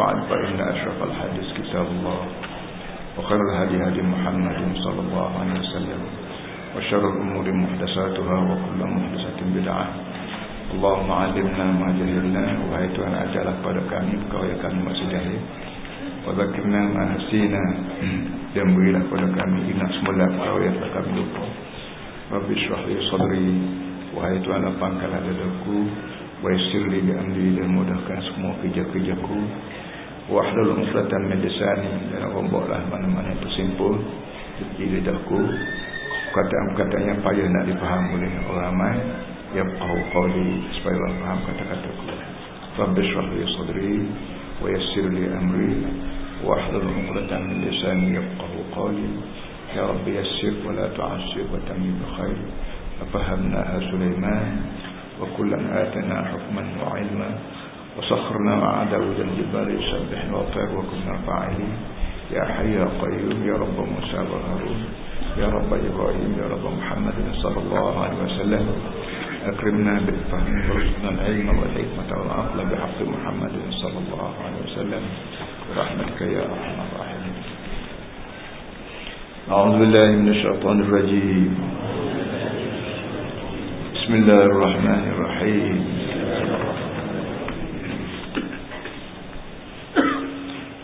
بعد فإن أشرف الحديث كتاب الله وخير الهدي هدي محمد صلى الله عليه وسلم وشر الأمور محدثاتها وكل محدثة بدعة اللهم علمنا ما جهلنا وهيت أن أجعلك pada kami kau yang kami masih jahil Wadakirna ma hasina Dan berilah pada kami ingat semula kau yang telah kami lupa Rabbi syurahli sadri Wahai Tuhan lapangkanlah dadaku Waisir li bi'amri dan mudahkan semua kerja-kerjaku Wahdul umflatan medisani Dan romboklah mana-mana tersimpul Di lidahku Kata-kata yang payah nak dipaham oleh orang ramai Yang kau qawli Supaya orang faham kata-kataku Rabbi syurahli sadri ويسر لي أمري واحلل عقدة من لساني يفقه قولي يا رب يسر ولا تعسر وتمن بخير ففهمناها سليمان وكلا آتنا حكما وعلما وسخرنا مع داود الجبال يسبحن وطير وكنا فاعلين يا حي يا قيوم يا رب موسى وهارون يا رب إبراهيم يا رب محمد صلى الله عليه وسلم. أكرمنا بالفهم ورزقنا العلم والحكمة والعقل بحق محمد صلى الله عليه وسلم. برحمتك يا أرحم الراحمين. أعوذ بالله من الشيطان الرجيم. بسم الله الرحمن الرحيم.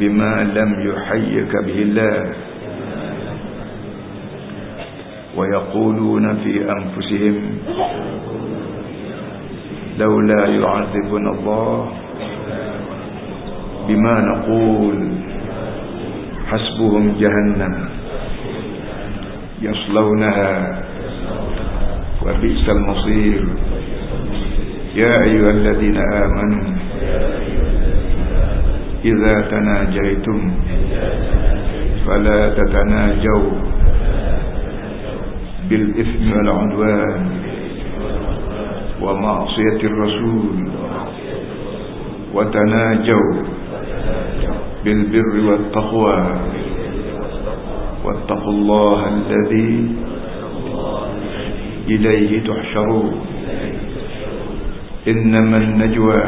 بما لم يحيك به الله. ويقولون في أنفسهم لولا يعذبنا الله بما نقول. حسبهم جهنم يصلونها وبئس المصير. يا أيها الذين آمنوا إذا تناجيتم فلا تتناجوا بالإثم والعدوان ومعصية الرسول وتناجوا بالبر والتقوى واتقوا الله الذي إليه تحشرون إنما النجوى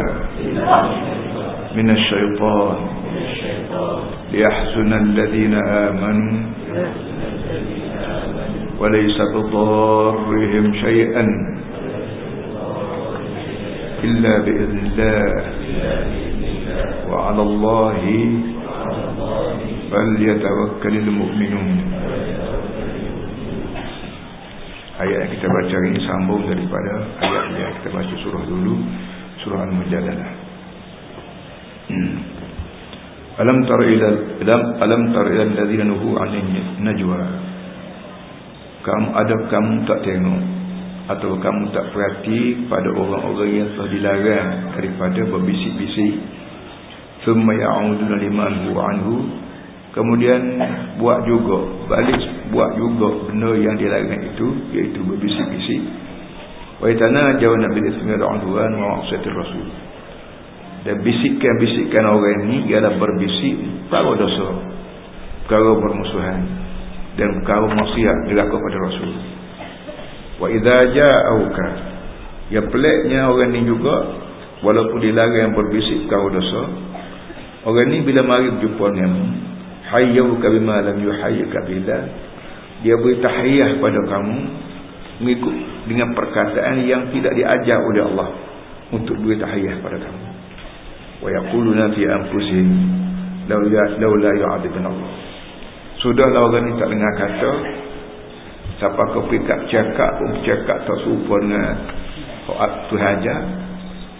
من الشيطان ليحزن الذين آمنوا وليس بضارهم شيئا إلا بإذن الله وعلى الله فليتوكل المؤمنون ayat yang kita baca ini sambung daripada ayat yang kita baca surah dulu surah Al-Mujadalah alam tara ila alam alam tara ila alladhina nuhu 'anil najwa. Kamu ada kamu tak tengok atau kamu tak perhati pada orang-orang yang telah dilarang daripada berbisik-bisik. Thumma ya'uduna liman huwa anhu. Kemudian buat juga balik buat juga benda yang dilarang itu iaitu berbisik-bisik. Wa yatanajawna bil ismi al-udwan wa ma'siyatir rasul dan bisikan-bisikan orang ini ialah berbisik perkara dosa perkara permusuhan dan perkara maksiat dilakukan pada Rasul. Wa idza ja'auka ya peliknya orang ni juga walaupun dilarang berbisik perkara dosa orang ni bila mari berjumpa dengan hayyuka bima lam yuhayyika bila dia beri tahiyah pada kamu mengikut dengan perkataan yang tidak diajar oleh Allah untuk beri tahiyah pada kamu wa yaquluna fi anfusihim law ya law la yu'adibuna Allah. Sudahlah orang ni tak dengar kata Siapa kau pikap cakap pun cakap tak serupa dengan Hoat tu hajar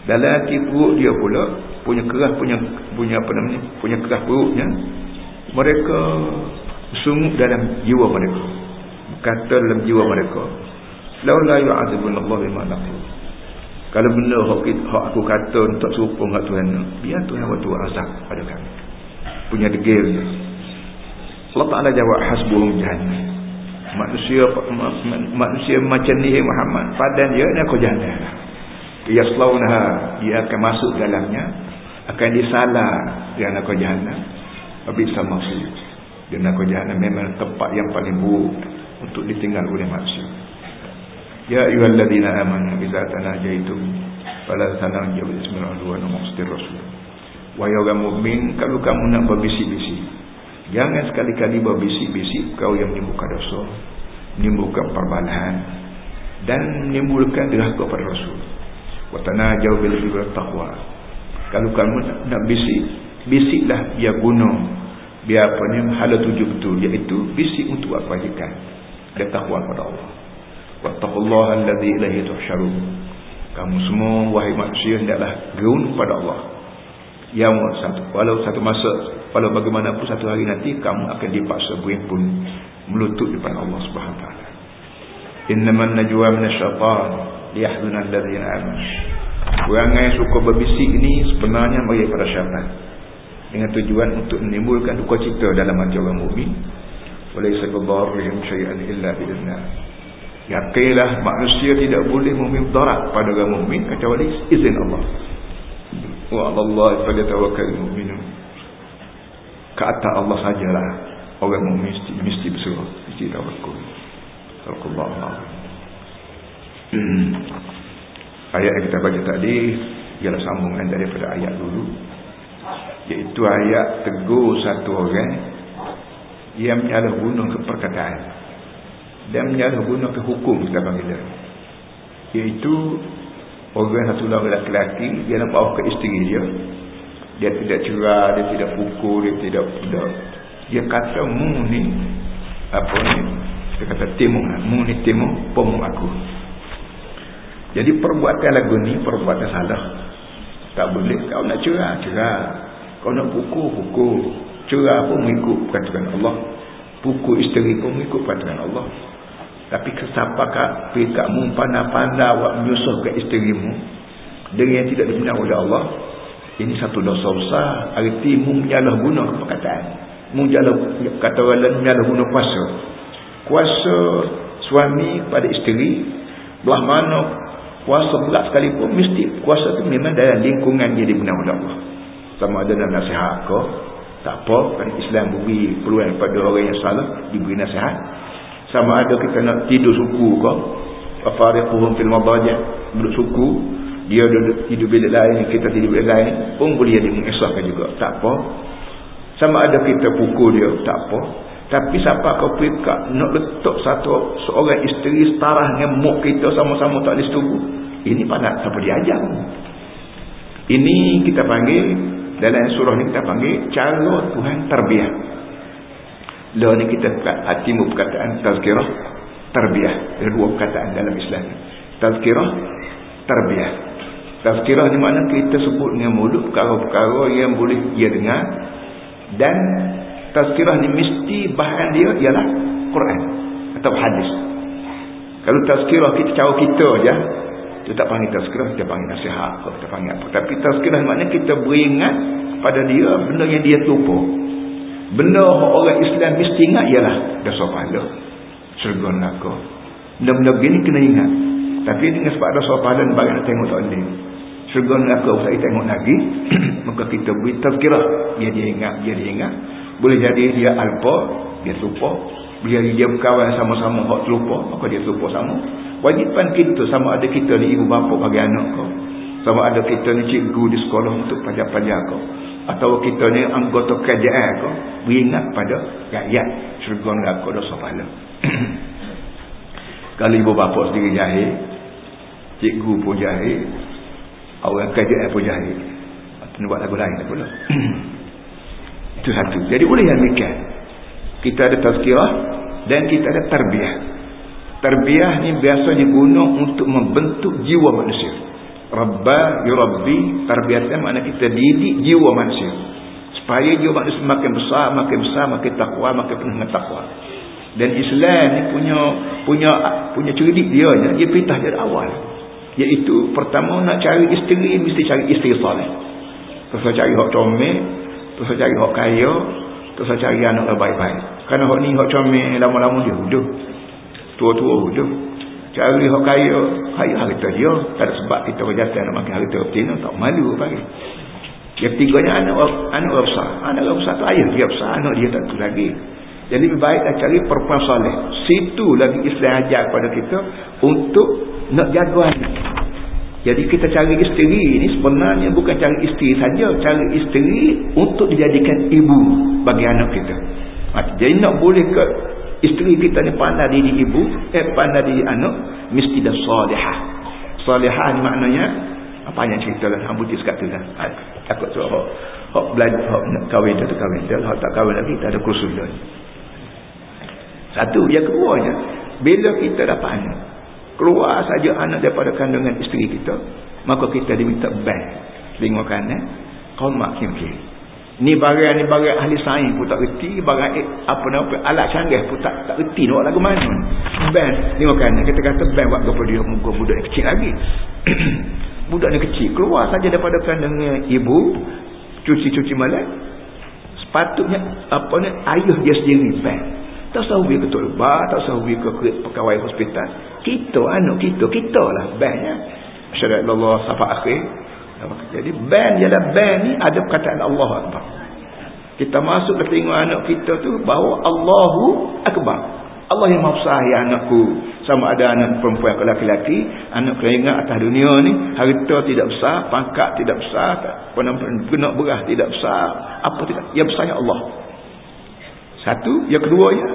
Dalam hati perut dia pula Punya keras punya punya apa namanya Punya keras perutnya Mereka Sungguh dalam jiwa mereka. Kata dalam jiwa mereka Laula yu'azibun Allah bima naqul Kalau benar hak, aku kata Tak serupa dengan Tuhan Biar Tuhan waktu azab pada kami. Punya degil Allah Ta'ala jawab hasbuhum jahannam. Manusia manusia macam ni Muhammad padan dia nak kau jahannam yaslaunaha dia akan masuk dalamnya akan disalah dia nak kau jahannam. Habis sama dia nak kau jahannam memang tempat yang paling buruk untuk ditinggal oleh manusia ya ayyuhalladzina amanu idza tanajaitum fala tanajau bismillahir rahmanir rahim wahai orang mukmin kalau kamu nak berbisik-bisik Jangan sekali-kali berbisik-bisik kau yang menimbulkan dosa, menimbulkan perbalahan dan menimbulkan derhaka kepada Rasul. Wa tanajau bil birri taqwa. Kalau kamu nak bisik, bisiklah biar guna biar apa ni hala tuju betul iaitu bisik untuk apa kebajikan dan takwa kepada Allah. Wattaqullaha alladzi ilaihi tuhsyarun. Kamu semua wahai manusia hendaklah gerun kepada Allah. Yang satu walau satu masa Walau bagaimanapun satu hari nanti kamu akan dipaksa berhimpun melutut depan Allah Subhanahu wa taala. Innaman najwa minasyaitan liyahzuna alladhina amanu. Orang yang suka berbisik ini sebenarnya bagi para syaitan dengan tujuan untuk menimbulkan duka cita dalam hati orang mukmin. Walaysa bidarrihim syai'an illa bi'iznah. Yakinlah manusia tidak boleh memberi darat pada orang mukmin kecuali izin Allah. Wa 'ala Allah falyatawakkalul mu'minun ke atas Allah sajalah orang mesti mesti berserah mesti tawakal Allah hmm. ayat yang kita baca tadi ialah sambungan daripada ayat dulu iaitu ayat tegur satu orang yang menyalahguna ke dan menyalahguna ke hukum kita panggil dia iaitu orang satu orang lelaki dia nak bawa ke isteri dia dia tidak cerah, dia tidak pukul, dia tidak tidak. Dia kata mu ni apa ni? Dia kata timu, mu ni timu pemu aku. Jadi perbuatan lagu ni perbuatan salah. Tak boleh kau nak cerah, cerah. Kau nak pukul, pukul. Cerah pun mengikut perkataan Allah. Pukul isteri pun mengikut perkataan Allah. Tapi kesapa kak pihak mu pandai-pandai awak menyusuh ke isterimu dengan yang tidak dibenar oleh Allah ini satu dosa besar. Arti mu menyalah guna perkataan. Mu menyalah kata orang lain menyalah guna kuasa. Kuasa suami pada isteri belah mana kuasa berat sekalipun mesti kuasa itu memang dalam lingkungan dia dibenar oleh Allah. Sama ada dalam nasihat ke tak apa kan Islam beri peluang kepada orang yang salah diberi nasihat. Sama ada kita nak tidur suku ke afariquhum fil madajah duduk suku dia duduk hidup bilik lain kita tidur bilik lain pun boleh jadi mengesahkan juga. Tak apa. Sama ada kita pukul dia tak apa. Tapi siapa kau perikak nak letak satu seorang isteri setara dengan muk kita sama-sama tak boleh setuju? Ini panas siapa diajar ini kita panggil dalam surah ni kita panggil cara Tuhan terbiah lah ni kita hatimu perkataan tazkirah terbiah ada dua perkataan dalam Islam tazkirah terbiah Tazkirah di mana kita sebut dengan mulut perkara-perkara yang boleh dia dengar dan tazkirah ni mesti bahan dia ialah Quran atau hadis. Kalau tazkirah kita cara kita aja, kita tak panggil tazkirah, kita panggil nasihat, kita panggil apa. Tapi tazkirah mana kita beringat pada dia benda yang dia lupa. Benda orang Islam mesti ingat ialah dosa pahala. Syurga neraka. Benda-benda begini kena ingat. Tapi dengan sebab dosa pahala ni bagi nak tengok tak boleh. Syurga neraka usah tengok lagi maka kita beri tazkirah. Dia dia ingat dia dia ingat boleh jadi dia alpa dia lupa boleh jadi dia berkawan sama-sama hak lupa maka dia lupa sama. Wajipan kita sama ada kita ni ibu bapa bagi anak kau. Sama ada kita ni cikgu di sekolah untuk pelajar-pelajar kau atau kita ni anggota kerajaan kau beringat pada rakyat syurga neraka dosa pahala kalau ibu bapa sendiri jahil cikgu pun jahil Orang kerja apa jahil. Kena buat lagu lain pula. Itu satu. Jadi boleh yang demikian. Kita ada tazkirah dan kita ada terbiah. Terbiah ni biasanya guna untuk membentuk jiwa manusia. Rabba yurabbi terbiah makna kita didik jiwa manusia. Supaya jiwa manusia makin besar, makin besar, makin takwa, makin penuh dengan takwa. Dan Islam ni punya punya punya cerdik dia, dia perintah dari awal. Iaitu pertama nak cari isteri mesti cari isteri salih. Kalau cari hak comel, terus cari hak kaya terus cari anak baik-baik kerana hak ni hak comel lama-lama dia hidup tua-tua hidup cari hak kaya kaya harta dia. Tak ada sebab kita berjata nak makan harta betina tak malu pagi yang ketiganya anak anak besar. Anak besar tu ayah dia besar anak dia tak tu lagi. Jadi lebih baik kita cari perempuan soleh. Situ lagi Islam ajar kepada kita untuk nak jaga anak. Jadi kita cari isteri ini sebenarnya bukan cari isteri saja, cari isteri untuk dijadikan ibu bagi anak kita. Jadi nak boleh ke isteri kita ni pandai diri ibu, eh pandai diri anak, mesti dah salihah. Salihah ni maknanya apa yang cerita lah, hang buti sekat tu lah. Takut tu hok hok belajar hok nak kahwin tu kahwin, dia hok tak kahwin lagi tak ada kursus dah. Satu, yang kedua bila kita dapat anak, keluar saja anak daripada kandungan isteri kita maka kita diminta ban tengok kanan qomak kim-kim ni barang ni barang ahli sains pun tak reti barang eh, apa nama alat canggih pun tak tak reti nak lagu mana ban tengok kanan kita kata ban buat kepada dia muka budak yang kecil lagi budak ni kecil keluar saja daripada kandungan ibu cuci-cuci malam sepatutnya apa ni ayah dia sendiri ban tak tahu ke ketua lebar, tak tahu ke pegawai hospital. Kita, anak kita, kita lah bandnya. Syariat Allah, safak akhir. Jadi band ialah band ni ada perkataan Allah Akbar. Kita masuk ke tengok anak kita tu bahawa Allahu Akbar. Allah yang besar ya anakku. Sama ada anak perempuan ke laki-laki. Anak kena ingat atas dunia ni. Harta tidak besar. Pangkat tidak besar. Penak berah tidak besar. Apa tidak. Yang besarnya Allah. Satu, yang keduanya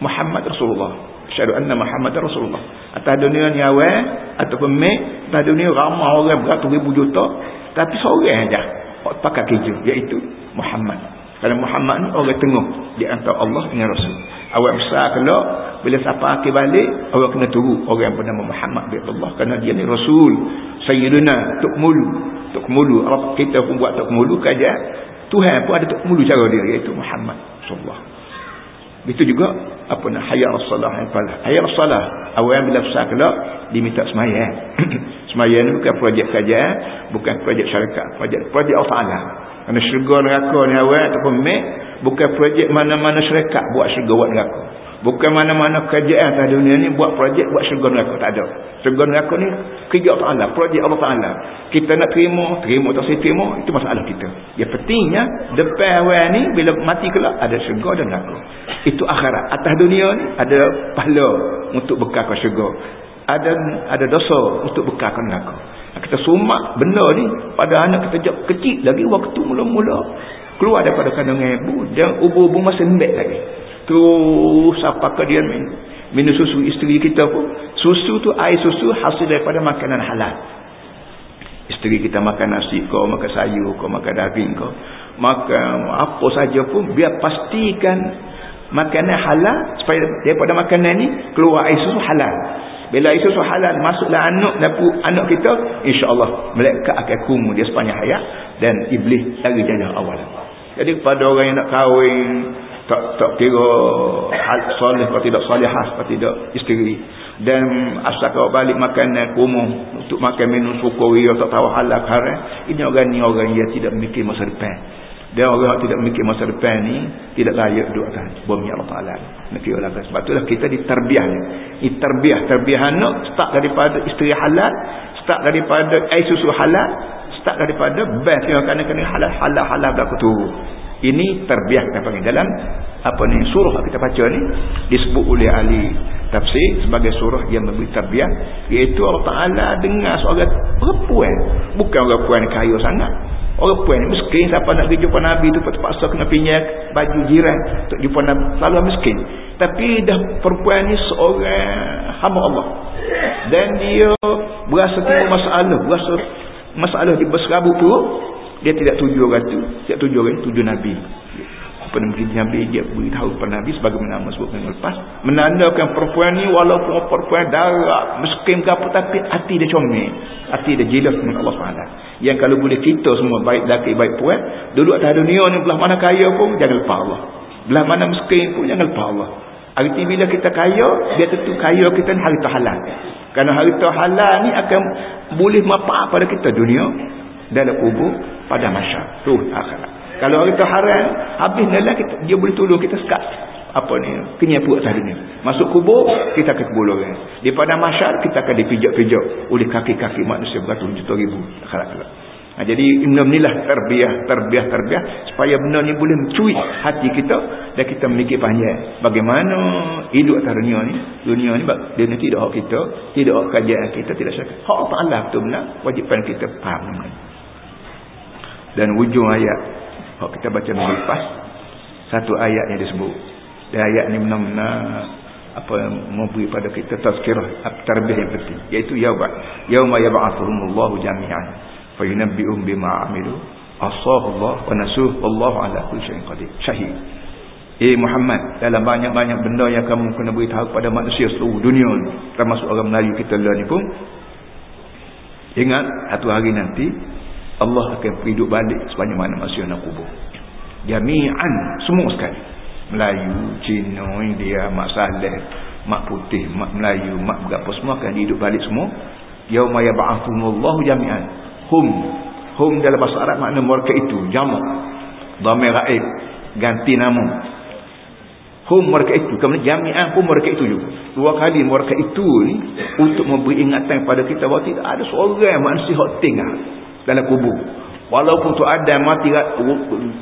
Muhammad Rasulullah. Syahadu anna Muhammad Rasulullah. Atas dunia ni awal ataupun mek, atas dunia ramai orang beratus ribu juta, tapi seorang aja pakai keju iaitu Muhammad. Kerana Muhammad ni orang tengah di antara Allah dengan Rasul. Awak besar kalau bila siapa akhir balik, awak kena tunggu orang yang bernama Muhammad bin Allah kerana dia ni Rasul. Sayyiduna Tuk Mulu. Tuk Mulu. Kita pun buat Tuk Mulu kaja. Tuhan pun ada Tuk Mulu cara dia iaitu Muhammad sallallahu Begitu juga apa nak hayya as-salah yang paling. Hayya as-salah awal bila besar kelak diminta sembahyang. sembahyang ni bukan projek kerajaan, bukan projek syarikat, projek projek Allah Taala. Kerana syurga neraka ni awal ataupun mek bukan projek mana-mana syarikat buat syurga buat neraka. Bukan mana-mana kerajaan atas dunia ni buat projek buat syurga neraka. Tak ada. Syurga neraka ni kerja Allah Ta'ala. Projek Allah Ta'ala. Kita nak terima, terima atau saya terima, itu masalah kita. Yang pentingnya, depan awal ni, bila mati kelak, ada syurga dan neraka. Itu akhirat. Atas dunia ni, ada pahala untuk bekalkan syurga. Ada ada dosa untuk bekalkan neraka. Kita sumak benda ni pada anak kita kecil lagi waktu mula-mula keluar daripada kandungan ibu dan ubu-ubu masih lembek lagi terus apakah dia minum, minum susu isteri kita pun? Susu tu air susu hasil daripada makanan halal. Isteri kita makan nasi kau makan sayur kau makan daging kau makan apa saja pun biar pastikan makanan halal supaya daripada makanan ni keluar air susu halal. Bila air susu halal masuklah anak dapu anak kita insyaAllah mereka akan kumu dia sepanjang hayat dan iblis lagi jajah awal. Jadi kepada orang yang nak kahwin tak tak kira hal soleh atau tidak salihah atau tidak isteri. Dan asal kau balik makan kumuh untuk makan minum sukuri atau tahu halal haram ini orang ni orang yang tidak memikir masa depan. Dan orang yang tidak memikir masa depan ni tidak layak duduk atas bumi Allah Ta'ala. Nakir Allah sebab itulah kita diterbiah ini terbiah terbiah anak start daripada isteri halal start daripada air susu halal start daripada best yang kena-kena halal halal halal berlaku tu ini terbiak kita panggil. Dalam apa ni surah kita baca ni disebut oleh ahli tafsir sebagai surah yang memberi terbiak iaitu Allah Taala dengar seorang perempuan bukan orang perempuan kaya sangat. Orang perempuan ni miskin siapa nak pergi jumpa Nabi tu terpaksa kena pinjam baju jiran untuk jumpa Nabi. Selalu miskin. Tapi dah perempuan ni seorang hamba Allah. Dan dia berasa timbul masalah. Berasa masalah di berserabu tu dia tidak tuju orang tu tidak tuju orang tuju Nabi. Nama kita Nabi? Dia beritahu kepada Nabi sebagaimana nama sebutkan lepas. Menandakan perempuan ni walaupun perempuan darah miskin ke apa tapi hati dia comel. Hati dia jelas dengan Allah SWT yang kalau boleh kita semua baik laki baik puan dulu atas dunia ni belah mana kaya pun jangan lupa Allah. Belah mana miskin pun jangan lupa Allah. Arti bila kita kaya, dia tentu kaya kita ni harta halal. Kerana harta halal ni akan boleh mapak pada kita dunia dalam kubur pada masa tu akhirat kalau tu haram habis lelah kita dia boleh tolong kita sekat apa ni kenyapu atas dunia masuk kubur kita akan kubur orang di pada masyarakat kita akan dipijak-pijak oleh kaki-kaki manusia beratus juta ribu akhirat kelak Ha, jadi benda ni lah terbiah, terbiah, terbiah supaya benda ni boleh mencuri hati kita dan kita memiliki panjang. Bagaimana hidup atas dunia ni? Dunia ni dia tidak hak kita, tidak hak kajian kita, tidak syarikat. Hak Allah tu benar, wajipan kita faham. Dan ujung ayat hak kita baca lepas satu ayat yang disebut. Dan ayat ni benar-benar apa memberi pada kita tazkirah terbiah yang penting. Iaitu yauma yauma yab'athuhumullahu jami'an fayunabbi'um bima amilu Allah wa nasuh Allah ala kulli syai'in qadir. Syahid. Eh Muhammad dalam banyak-banyak benda yang kamu kena beritahu kepada manusia seluruh dunia termasuk orang Melayu kita lah ni pun. Ingat satu hari nanti Allah akan hidup balik sebanyak mana manusia nak kubur. Jami'an semua sekali. Melayu, Cina, India, Mak Saleh Mak Putih, Mak Melayu, Mak berapa semua akan hidup balik semua. Yauma yab'athumullahu jami'an. Hum hum dalam bahasa Arab makna mereka itu jamak. Dhamir raib ganti nama. Hum mereka itu kemudian jami'ah pun mereka itu juga. Dua kali mereka itu ni untuk memberi ingatan kepada kita bahawa tidak ada seorang manusia yang tinggal dalam kubur. Walaupun tu ada mati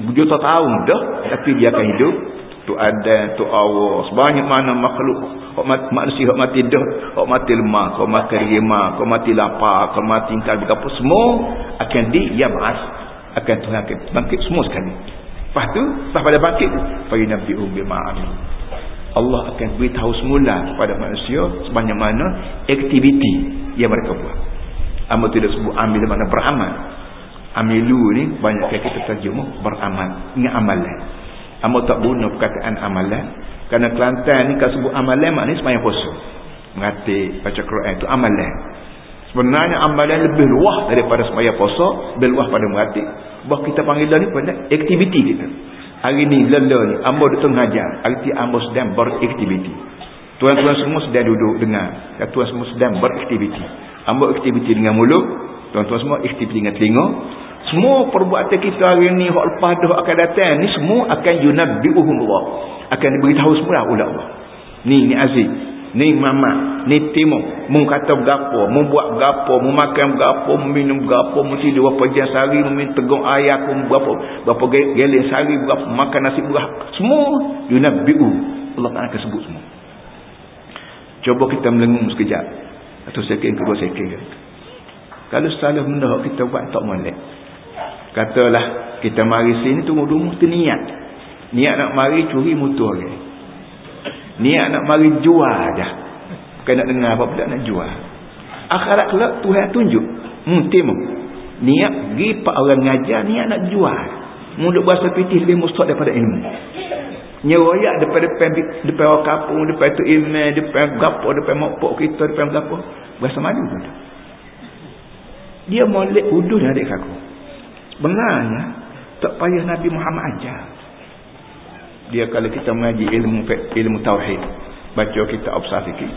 berjuta tahun dah tapi dia akan hidup. Tu ada tu Allah sebanyak mana makhluk hok manusia hok mati dah hok mati lemah hok mati rimah hok mati lapar hok mati ingkar berapa semua akan di yab'as akan Tuhan akan bangkit semua sekali. Lepas tu lepas pada bangkit fa yunabbi'u bima Allah akan beritahu semula kepada manusia sebanyak mana aktiviti yang mereka buat Amba tidak sebut ambil mana beramal amilu ni banyak kita terjemah beramal ingat amalan Amba tak guna perkataan amalan kerana Kelantan ni kalau sebut amalan maknanya semayang puasa. Mengatik, baca Quran itu amalan. Sebenarnya amalan lebih luah daripada semayang puasa, lebih luah pada mengatik. Bahawa kita panggil ni pada aktiviti kita. Hari ni lele ni, amba duduk mengajar. Arti amba sedang beraktiviti. Tuan-tuan semua sedang duduk dengar. Tuan semua sedang beraktiviti. Amba aktiviti dengan mulut. Tuan-tuan semua aktiviti dengan telinga. Semua perbuatan kita hari ni hak lepas dah akan datang ni semua akan yunabbi'uhum Allah. Akan diberitahu semua oleh Allah. Ni ni Aziz, ni Mama, ni Timo, mu kata berapa, mu buat berapa, mu makan berapa, mu minum berapa, mu tidur berapa jam sehari, mu minum tegung ayah aku berapa, berapa geleng sehari, berapa makan nasi berapa. Semua yunabbi'u. Allah akan sebut semua. Coba kita melengung sekejap. Atau sekejap kedua sekejap. Kalau salah benda kita buat tak molek. Katalah kita mari sini tunggu dulu mesti niat. Niat nak mari curi motor okay. niat nak mari jual dah bukan nak dengar apa pula nak jual. Akhirat kelak Tuhan tunjuk. Mutim niat pergi pak orang ngajar niat nak jual. Mulut bahasa pitih lebih mustahak daripada ilmu nyeroyak depan depan depan orang kampung depan tu ilmu depan gapo depan mokpok kita depan gapo bahasa madu dia molek uduh adik aku Benarnya tak payah Nabi Muhammad ajar. Dia kalau kita mengaji ilmu ilmu tauhid, baca kitab Absar fikih.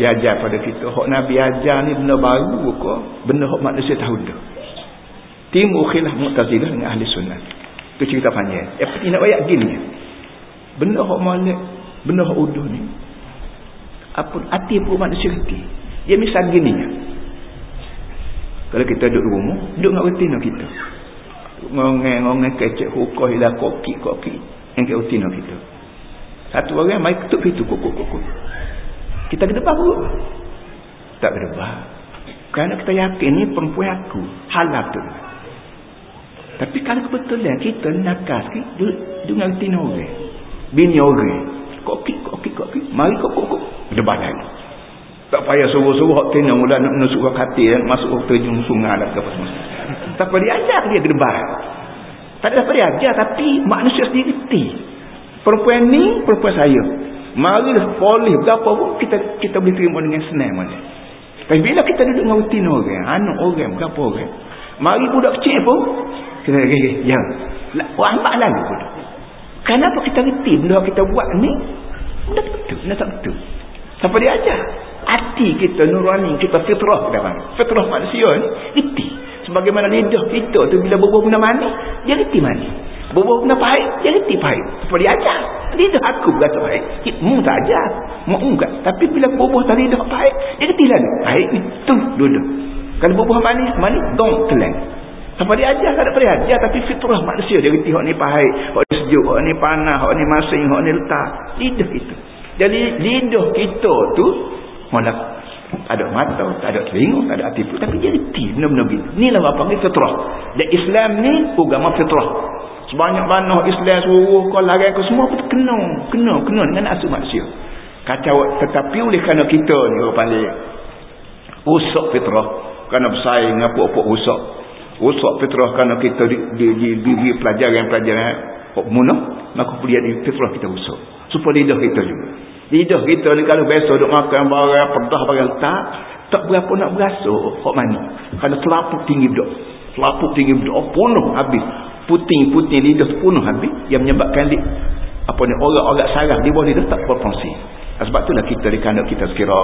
Dia ajar pada kita, hak Nabi ajar ni benda baru ke? Benda hak manusia tahu dah. Timbul khilaf Mu'tazilah dengan ahli sunnah. Itu cerita panjang. Penting nak ayat gini. Benda hak malik, benda hak uduh ni. Apa hati pun manusia hati. Dia misal gini. Kalau kita duduk rumah, duduk dengan rutina kita. Ngongeng-ngongeng kecek hukuh hilang koki-koki yang ke utina kita. Satu orang mai ketuk pintu kukuk-kukuk kita kedebah pun tak kedebah kerana kita yakin ni perempuan aku halal tu tapi kalau kebetulan kita nakal sikit duduk dengan utina orang bini orang koki-koki-koki mari kukuk-kukuk kedebah lagi tak payah suruh-suruh hak tina mula nak menusuk hati masuk terjun sungai lah ke apa semua tak boleh ajar dia gedebar. Tak ada apa dia ajar tapi manusia sendiri reti. Perempuan ni perempuan saya. Mari boleh berapa pun kita kita boleh terima dengan senang mana. Tapi bila kita duduk dengan rutin orang, anak orang, berapa orang. Mari budak kecil pun kita kata, ya. Lambat lalu pun. Kenapa kita reti benda kita buat ni? Benda betul, benda tak betul. Siapa dia ajar? Hati kita nurani, kita fitrah. Fitrah manusia ni, reti. sebagaimana lidah kita tu bila berbuah guna manis dia reti manis berbuah guna pahit dia reti pahit seperti ajar lidah aku berkata pahit mu tak ajar mu kan tapi bila berbuah tak lidah pahit dia reti lah pahit ni tu dulu kalau berbuah manis manis dong telan apa dia ajar tak ada pada ajar tapi fitrah manusia dia reti hak ni pahit hak ni sejuk hak ni panas hak ni masing hak ni letak lidah itu jadi lidah kita tu malah ada mata, tak ada telinga, tak ada hati pun. Tapi dia reti benda-benda begitu. Inilah apa panggil fitrah. Dan Islam ni agama fitrah. Sebanyak mana Islam suruh kau lari kau semua pun kena. Kena, kena dengan asal manusia. Kacau. Tetapi oleh kerana kita ni orang panggil usak fitrah. Kerana bersaing apa-apa usak. Usak fitrah kerana kita di, di, di, di, di pelajaran-pelajaran munah. Maka kuliah di fitrah kita usak. Supaya lidah kita juga. Lidah kita ni kalau biasa duk makan barang pedah barang tak, tak berapa nak berasa kok mana. Kalau selapuk tinggi duk. Selapuk tinggi duk oh, penuh habis. Puting-puting lidah penuh habis yang menyebabkan li, apa ni orang-orang saraf di bawah lidah tak berfungsi. Sebab itulah kita dikandang kita sekira,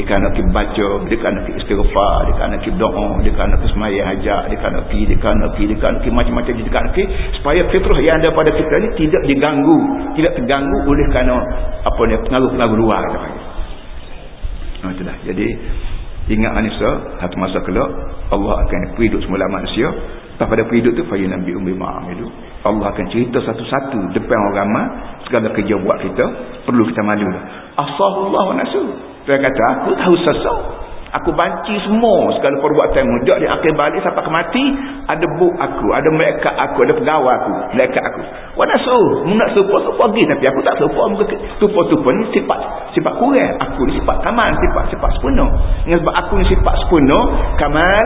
dikandang kita baca, dikandang kita istighfar, dikandang kita doa, dikandang kita semaya hajat, dikandang kita, dikandang kita, dikandang kita macam-macam dikandang kita, supaya fitrah yang ada pada kita ni tidak diganggu, tidak terganggu oleh kerana apa ni pengaruh-pengaruh luar. Nah, itulah. Jadi, ingat Anissa, satu masa kelak, Allah akan hidup semula manusia, tak pada hidup tu, fayun nabi umbi ma'am itu. Allah akan cerita satu-satu depan orang ramai, segala kerja buat kita, perlu kita malu. Asahullah wa nasu. Dia kata, aku tahu sesuatu. Aku banci semua segala perbuatan muda di akhir balik sampai ke mati. Ada buk aku, ada mereka aku, ada pegawai aku, mereka aku. Wa nasu. Mu nak serupa, serupa lagi. Tapi aku tak serupa. Tupa-tupa ni sifat sifat kurang. Aku ni sifat kamal, sifat sifat sepenuh. Dengan sebab aku ni sifat sepenuh, kamal,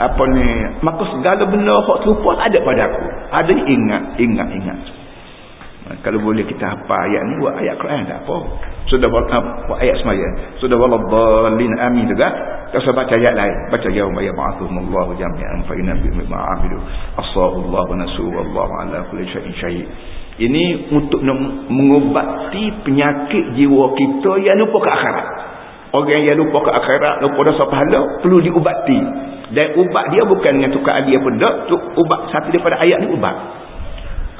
apa ni, maka segala benda serupa tak ada pada aku. Ada ingat, ingat, ingat. Kalau boleh kita hafal ayat ni buat ayat Quran tak apa. Sudah buat, buat ayat semaya. Sudah waladhalin amin juga. Kalau baca ayat lain. Baca yaum yab'athuhumullahu jami'an fa inna bima amilu. As-sallallahu wa nasu wallahu ala kulli syai'in syahid. Ini untuk mengobati penyakit jiwa kita yang lupa ke akhirat. Orang yang lupa ke akhirat, lupa dosa pahala, perlu diubati. Dan ubat dia bukan dengan tukar adi apa tak. Ubat satu daripada ayat ni ubat.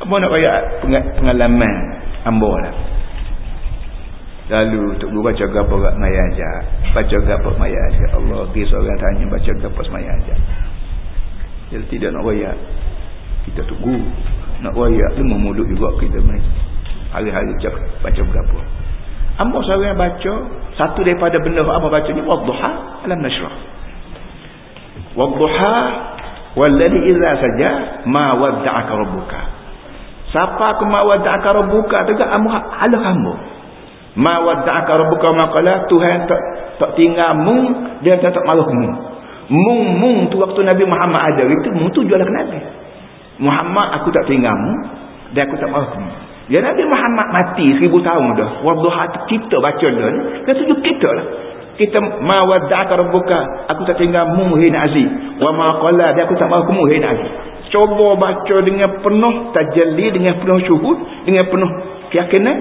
Apa nak bayar pengalaman ambo lah. Lalu untuk guru baca gapo kat maya aja. Baca gapo maya aja. Allah pergi seorang tanya baca gapo maya aja. Jadi tidak nak bayar. Kita tunggu. Nak bayar tu memuduk juga kita main. Hari-hari cak baca gapo. Ambo seorang baca satu daripada benda apa baca ni wadduha alam nashrah. Wadduha walladhi idza saja ma wadda'aka rabbuka. Siapa aku mawadda'aka rabbuka juga amuh ala hamba. Mawadda'aka rabbuka maqala Tuhan tak tak tinggal mung dia tak tak malu mung. Mung mung tu waktu Nabi Muhammad ada itu mung tu jual ke Nabi. Muhammad aku tak tinggal mung dan aku tak malu mung. Ya Nabi Muhammad mati seribu tahun dah. Wadduha kita baca dah ni. Kan tujuh kita lah. Kita mawadda'aka rabbuka aku tak tinggal mung hina aziz. Wa maqala dia aku tak malu mung hina aziz cuba baca dengan penuh tajalli dengan penuh syuhud dengan penuh keyakinan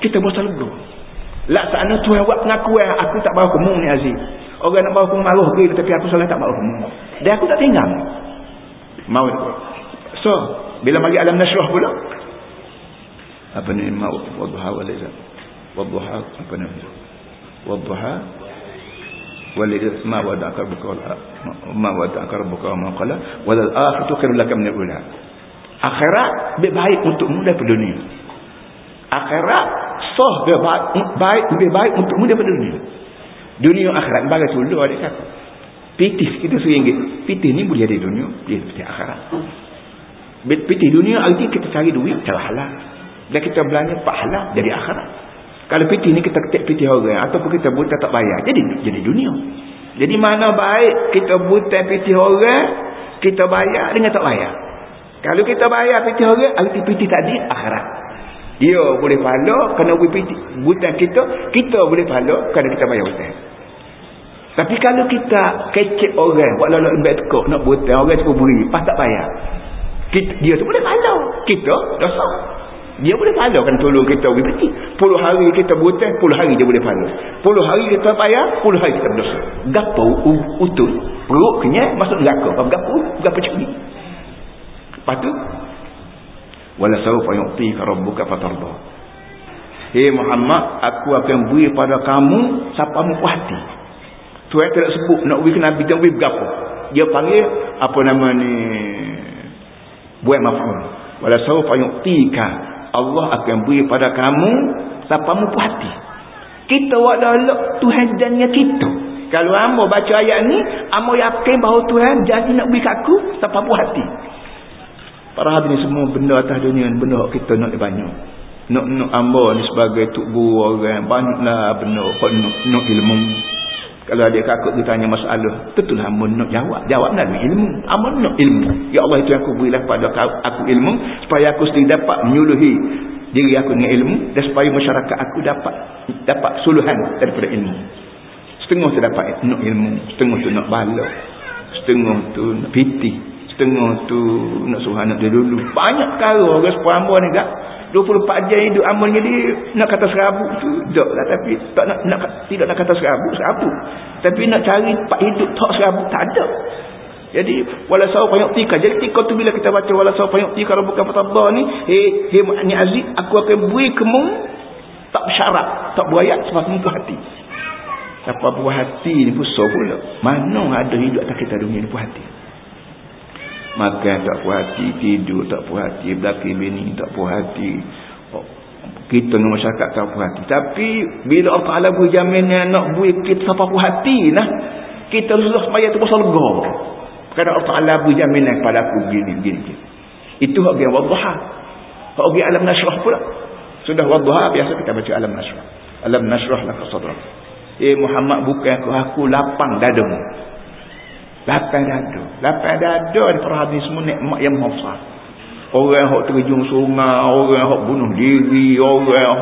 kita berasa lega laksana Tuhan buat pengakuan aku tak bawa kamu ni Aziz. Orang nak bawa kamu maruh pergi tapi aku salah tak bawa kamu dan aku tak tinggal mau so bila bagi alam nasrah pula apa ni mau wadduha wadduha apa ni? Wadduha walidha ma wada'aka rabbuka ma wada'aka rabbuka ma qala. Wal akhiratu khairul laka min al-ula. Akhirat lebih baik untukmu daripada dunia. Akhirat sah lebih baik lebih baik untukmu daripada dunia. Dunia akhirat bagi dulu adik kata pitih kita seringgit. Pitih ni boleh ada dunia boleh ada akhirat. Pitih dunia arti kita cari duit cara halal. Dan kita belanja pahala dari akhirat kalau piti ni kita ketik piti orang ataupun kita buta tak bayar. Jadi jadi dunia. Jadi mana baik kita buta piti orang, kita bayar dengan tak bayar. Kalau kita bayar piti orang, arti piti tadi akhirat. Dia boleh pahala kena piti buta kita, kita boleh pahala kerana kita bayar hutang. Tapi kalau kita kecek orang, buat lalu lembek tekuk, nak buta, orang tu beri, pas tak bayar. Kita, dia tu boleh pahala. Kita dosa. Dia boleh pahala kan tolong kita pergi pergi puluh hari kita berhutang puluh hari dia boleh pahala puluh hari kita payah puluh hari kita berdosa. Gapo utul? Perut kenyat masuk neraka. Gapo? Gapo cekni lepas tu wala sawfa yu'tika rabbuka fatarda. Hei Muhammad aku akan beri pada kamu siapa mu puas hati Tuhan tidak sebut nak beri ke Nabi dan beri berapa dia panggil apa nama ni buat maf'ul. Wala sawfa yu'tika Allah akan beri pada kamu siapa mu hati kita wala Tuhan janji kita kalau amo baca ayat ni amo yakin bahawa Tuhan janji nak beri aku siapa puas hati Para hadirin semua benda atas dunia ni benda kita nak banyak. Nak nak amba ni sebagai guru orang banyaklah benda nak, nak ilmu. Kalau ada kakak ditanya masalah, tentulah amba nak jawab. Jawab melalui ilmu. Amba nak ilmu. Ya Allah itu yang aku berilah pada aku ilmu supaya aku sendiri dapat menyuluhi diri aku dengan ilmu dan supaya masyarakat aku dapat dapat suluhan daripada ilmu. Setengah tu dapat nak ilmu, setengah tu nak bala, setengah tu nak piti, setengah tu nak suruh anak dia dulu banyak perkara orang sepuan ni tak 24 jam hidup amalnya dia nak kata serabut tu tak lah. Tapi tak nak, nak tidak nak kata serabut serabut. Tapi nak cari pak hidup tak serabut tak ada. Jadi wala saw fa yu'tika. Jadi ketika tu bila kita baca wala saw fa yu'tika rabbuka fatabba ni hey hey ni aziz aku akan beri kamu tak syarat tak berayat sebab kamu hati. Siapa buah hati ni pun pula. Mana ada hidup atas kita dunia ni puas hati makan tak puas hati tidur tak puas hati belaki bini tak puas hati. Oh, kita dengan masyarakat tak puas hati. Tapi bila Allah Ta'ala berjamin nak buat kita sampai puas hati lah kita susah semaya tu pasal lega kerana Allah Ta'ala berjamin kepada aku begini begini itu hak yang wadduha hak yang alam nasrah pula. Sudah wadduha biasa kita baca alam nasrah alam nasrah laka sadrak. Eh Muhammad bukan aku, aku lapang dadamu Lapan dada. Lapan dada di perhati semua nikmat yang besar. Orang yang terjun sungai, orang yang bunuh diri, orang yang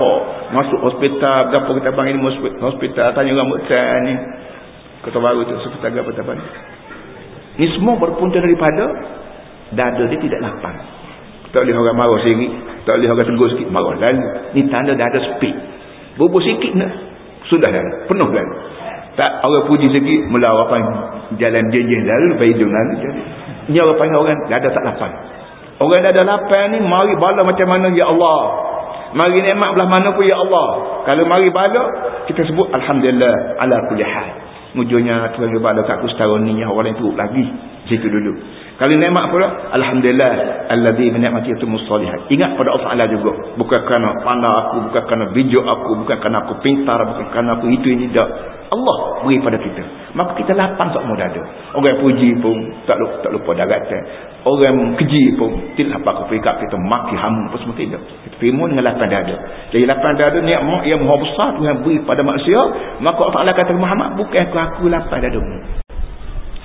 masuk hospital, apa kita panggil hospital, tanya rambut saya ni. Kata baru tu, hospital apa tak panggil. Ini semua berpunca daripada dada dia tidak lapang. Tak boleh orang marah sikit, tak boleh orang tegur sikit, marah lalu. Ini tanda dada speed. Bubur sikit nak. Sudah dah, penuh dah. Tak orang puji sikit mula apa jalan jenjeng lalu lalu jadi. Ni orang panggil orang dada tak lapang. Orang dada lapang ni mari bala macam mana ya Allah. Mari nikmat belah mana pun ya Allah. Kalau mari bala kita sebut alhamdulillah ala kulli hal. Mujurnya Tuhan bala kat aku ni yang orang lain turut lagi. Situ dulu. Kalau nikmat pula alhamdulillah allazi bi ni'mati tumus salihat. Ingat pada Allah juga. Bukan kerana pandai aku, bukan kerana bijak aku, bukan kerana aku pintar, bukan kerana aku itu ini tak. Allah beri pada kita. Maka kita lapang tak mau dada. Orang puji pun tak lupa, tak lupa darat. Orang keji pun tidak apa aku perikap kita maki hamu pun semua tidak. Kita terima dengan lapang dada. Jadi lapang dada ni yang maha besar Tuhan beri pada manusia. Maka Allah kata Muhammad bukan aku, aku lapang dadamu.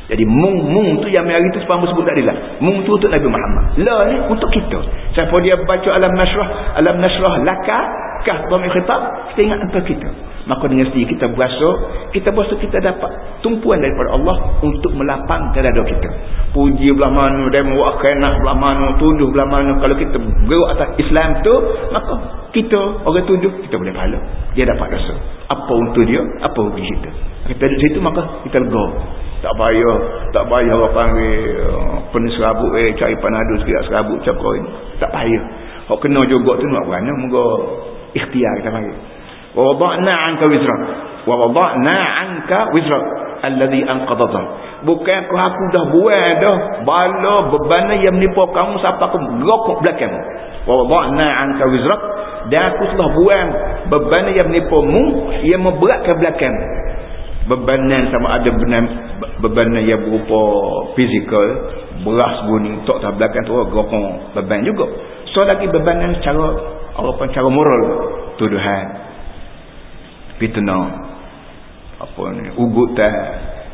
Jadi mung-mung tu yang hari tu sebab sebut tadi lah. Mung tu untuk Nabi Muhammad. La ni untuk kita. Siapa dia baca alam nasrah, alam nasrah laka, kah bami khitab, kita ingat untuk kita. Maka dengan sendiri kita berasa, kita berasa kita dapat tumpuan daripada Allah untuk melapangkan dada kita. Puji belah mana, demo akhirat belah mana, tuduh belah mana. Kalau kita bergerak atas Islam tu, maka kita orang tuduh, kita boleh pahala. Dia dapat rasa. Apa untuk dia, apa untuk kita. Kita duduk situ maka kita lega tak payah tak payah orang panggil uh, penuh serabut eh cari panadu sikit serabut macam kau tak payah. Kalau kena juga tu nak berana moga ikhtiar kita panggil. Wa wada'na anka wizrak. Wa wada'na anka wizrak. Alladhi anqadadha bukan aku, aku dah buat dah bala beban yang menipu kamu sampai aku rokok belakang. Wa wada'na anka wizrak. Dan aku telah buang beban yang menipumu yang memberatkan belakang bebanan sama ada beban bebanan yang berupa fizikal beras bunyi tok tak belakang tu gokong beban juga. So lagi bebanan secara apa cara moral tuduhan fitnah apa ni ugut tak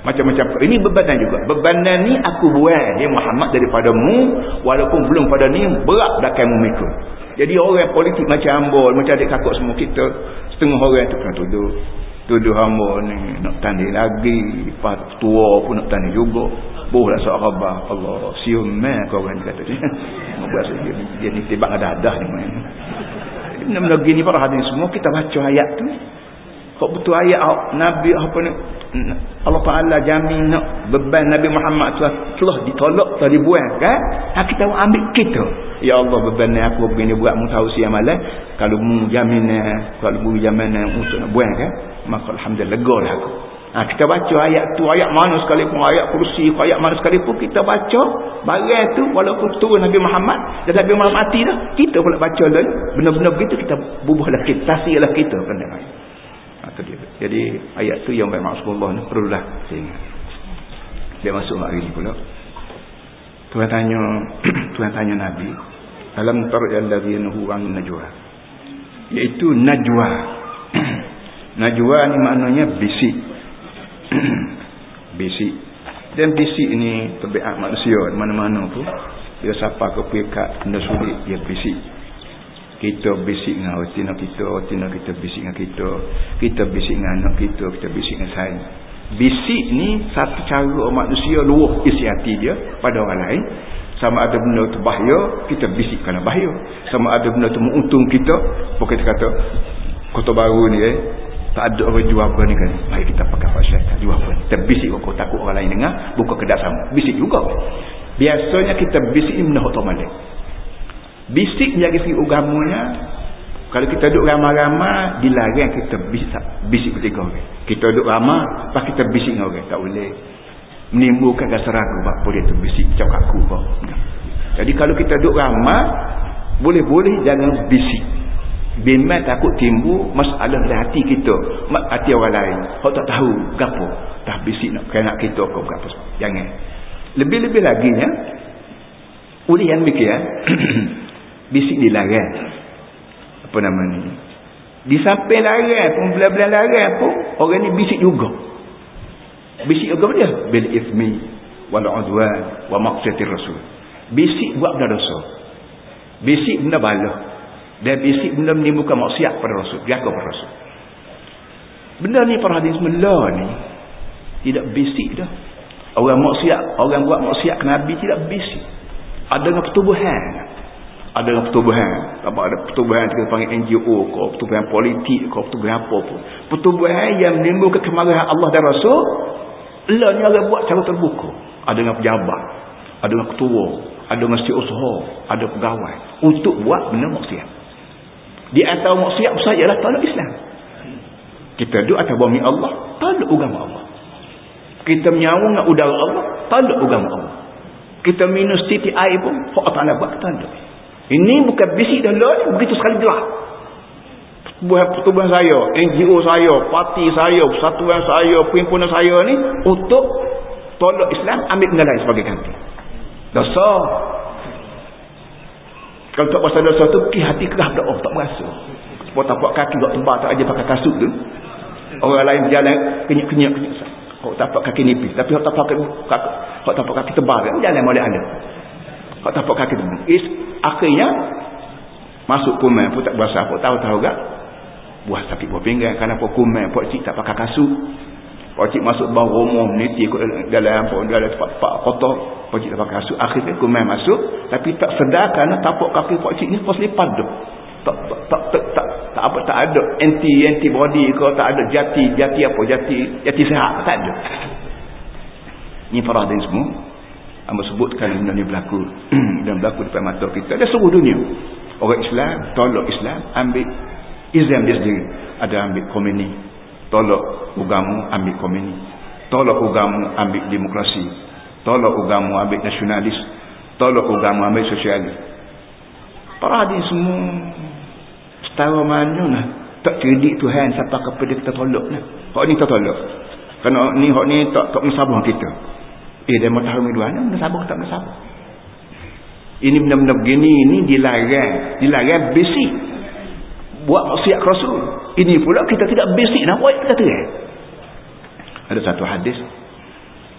macam-macam. Ini bebanan juga. Bebanan ni aku buat. Ya Muhammad daripadamu walaupun belum pada ni berat belakangmu mikul jadi orang politik macam ambol macam adik kakak semua kita setengah orang tu kena tuduh tuduh hamba ni nak tanding lagi. Lepas tua pun nak tanding juga. Boleh lah sahabat Allah sium meh kau orang kata dia buat dia, dia ni tibak ada dah ni benda-benda gini para hadirin semua kita baca ayat tu. Kok betul ayat Nabi apa ni Allah Ta'ala jamin nak beban Nabi Muhammad telah, telah ditolak telah dibuang kan? Ha, kita ambil kita. Ya Allah beban aku begini buat mu tahu siang malam kalau mu jamin kalau mu jamin untuk nak buang kan? Maka Alhamdulillah lega lah aku. Ha, kita baca ayat tu ayat mana sekalipun ayat kursi ayat mana sekalipun kita baca barang tu walaupun turun Nabi Muhammad dan Nabi Muhammad mati dah kita pula baca lagi. Benar-benar begitu kita bubuhlah kita tasirlah kita kena dia. Jadi ayat tu yang baik maksudullah ni perlulah sehingga dia masuk hari ni pula. Tuhan tanya Tuhan tanya Nabi, "Alam tar'al ladzina an najwa?" Iaitu najwa. najwa ni maknanya bisik. bisik. Dan bisik ni tabiat manusia mana-mana tu dia siapa ke pekat benda sulit dia bisik kita bisik dengan otina kita otina kita bisik dengan kita kita bisik dengan anak kita kita bisik dengan saya. Bisik ni satu cara manusia luah isi hati dia pada orang lain. Sama ada benda tu bahaya kita bisik kerana bahaya. Sama ada benda tu menguntung kita pun kita kata kota baru ni eh tak ada orang jual apa ni kan. Baik kita pakai fasyiat jual apa kita bisik kau takut orang lain dengar buka kedai sama. Bisik juga. Biasanya kita bisik ni benda otomatik bisik menjadi segi agamanya kalau kita duduk ramai-ramai dilarang kita bisik, bisik bertiga orang. Kita duduk ramai lepas kita bisik dengan orang tak boleh. Menimbulkan rasa ragu apa dia tu bisik macam aku apa jadi kalau kita duduk ramai boleh-boleh jangan bisik. Bimbang takut timbul masalah dalam hati kita hati orang lain. Kau tak tahu gapo tak bisik nak kena kita kau gapo. Jangan. Lebih-lebih lagi ya. Oleh yang demikian bisik dilarang apa nama ni? Di samping larang pun belah-belah larang pun orang ni bisik juga. Bisik juga dia bil ismi wal udwan wa maqsatir rasul. Bisik buat benda dosa. Bisik benda balah. Dan bisik benda menimbulkan maksiat pada rasul jaga pada rasul. Benda ni para hadis mula ni tidak bisik dah. Orang maksiat orang buat maksiat ke nabi tidak bisik. Ada dengan pertubuhan ada pertubuhan. Apa ada pertubuhan kita panggil NGO ke pertubuhan politik ke pertubuhan apa pun. Pertubuhan yang menimbulkan kemarahan Allah dan Rasul Allah ni orang buat cara terbuka. Ada dengan pejabat ada dengan ketua ada dengan usaha ada pegawai. Untuk buat benda maksiat. Di antara maksiat besar ialah tolak Islam. Kita duduk atas bumi Allah tolak agama Allah. Kita menyawung dengan udara Allah tolak agama Allah. Kita minus titik air pun hak tak buat tolak ini bukan bisik dah lah. Begitu sekali jelas. Pertubuhan saya, NGO saya, parti saya, persatuan saya, perhimpunan saya ni untuk tolak Islam ambil benda lain sebagai ganti. Dosa. Kalau tak pasal dosa tu, ki hati kerah dah. Oh, tak berasa. Sebab tapak kaki tak tebal tak aja pakai kasut tu. Orang lain berjalan kenyak-kenyak. Kau tapak kaki nipis. Tapi kau tapak kaki, tapak kaki tebal kan? Jalan boleh ada. Kau tapak kaki tu. Is, akhirnya masuk kumen pun tak berasa. Apa tahu-tahu gak buah sakit buah pinggang kenapa kumen pak cik tak pakai kasut. Pak cik masuk bawah rumah meniti dalam apa dalam tempat pak kotor. Pak cik tak pakai kasut. Akhirnya kumen masuk. Tapi tak sedar kerana tapak kaki pak cik ni pas lipat tu. Tak tak, tak tak tak tak apa tak ada anti antibody ke tak ada jati jati apa jati jati sehat. Tak ada. Ni faradin semua Amba sebutkan benda ni berlaku dan berlaku depan mata kita. Ada seluruh dunia. Orang Islam tolak Islam ambil Islam dia sendiri. Ada ambil komuni. Tolak ugamu ambil komuni. Tolak ugamu ambil demokrasi. Tolak ugamu ambil nasionalis. Tolak ugamu ambil sosialis. Para hadis semua. Setara mana lah. Tak cerdik Tuhan siapa kepada kita tolak lah. Hak ni kita tolak kerana ni hak ni tak tak mesabah kita Eh dia matahari dua ni benda sabar tak benda sabar. Ini benda-benda begini ini dilarang, dilarang basic. Buat maksiat Rasul. Ini pula kita tidak basic nak buat kita terang. Ada satu hadis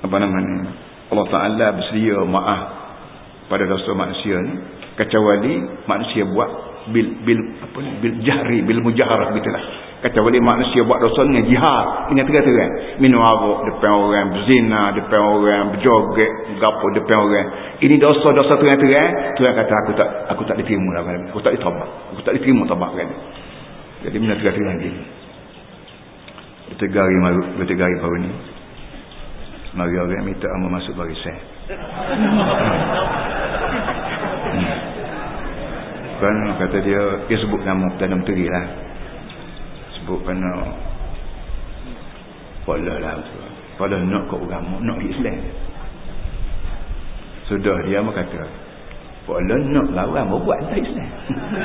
apa namanya? Allah Taala bersedia maaf pada dosa manusia ni kecuali manusia buat bil bil apa ni bil jahri bil mujaharah gitulah kecuali manusia buat dosa dengan jihad. Ini terang-terang minum arak depan orang berzina depan orang berjoget gapo depan orang. Ini dosa-dosa tu yang terang Tuhan kata aku tak aku tak diterima lah aku tak diterima aku tak diterima tobat kan jadi mana terang-terang lagi. Bertegari bertegari baru ni. Mari orang minta amal masuk barisan. Hmm. kan kata dia dia sebut nama Perdana Menteri lah sebut kerana Pala lah Pala nak ke agama Nak Islam. Sudah dia kata Pala nak lawan Mau buat tak Islam.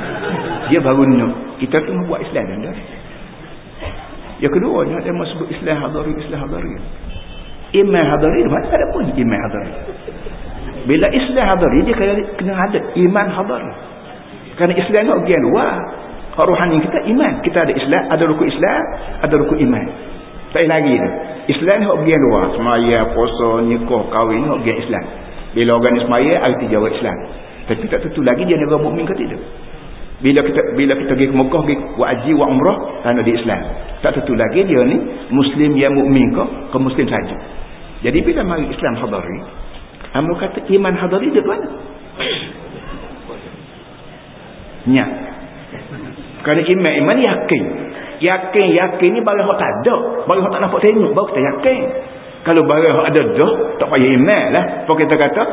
Dia baru nak Kita tu buat Islam dan Yang kedua Dia mau sebut Islam hadari Islam hadari Iman hadari Mana ada pun Iman hadari Bila Islam hadari Dia kena ada Iman hadari Kerana Islam nak pergi luar rohani kita iman kita ada Islam ada ruku Islam ada ruku iman tak lagi tu. Islam ni hok bagian luar. Semaya, puasa, nikah, kahwin hok bagian Islam. Bila orang ni semaya, arti jawab Islam. Tapi tak tentu lagi dia negara mukmin ke tidak. Bila kita bila kita pergi ke Mekah, pergi haji, buat umrah, kerana di Islam. Tak tentu lagi dia ni Muslim yang mukmin ke, ke Muslim saja. Jadi bila mari Islam hadari, Amba kata iman hadari dia mana? Nyak. Kerana iman, iman yakin. Yakin-yakin ni barang tak ada. Barang tak nampak tengok baru kita yakin. Kalau barang ada dah tak payah iman lah. Apa kita kata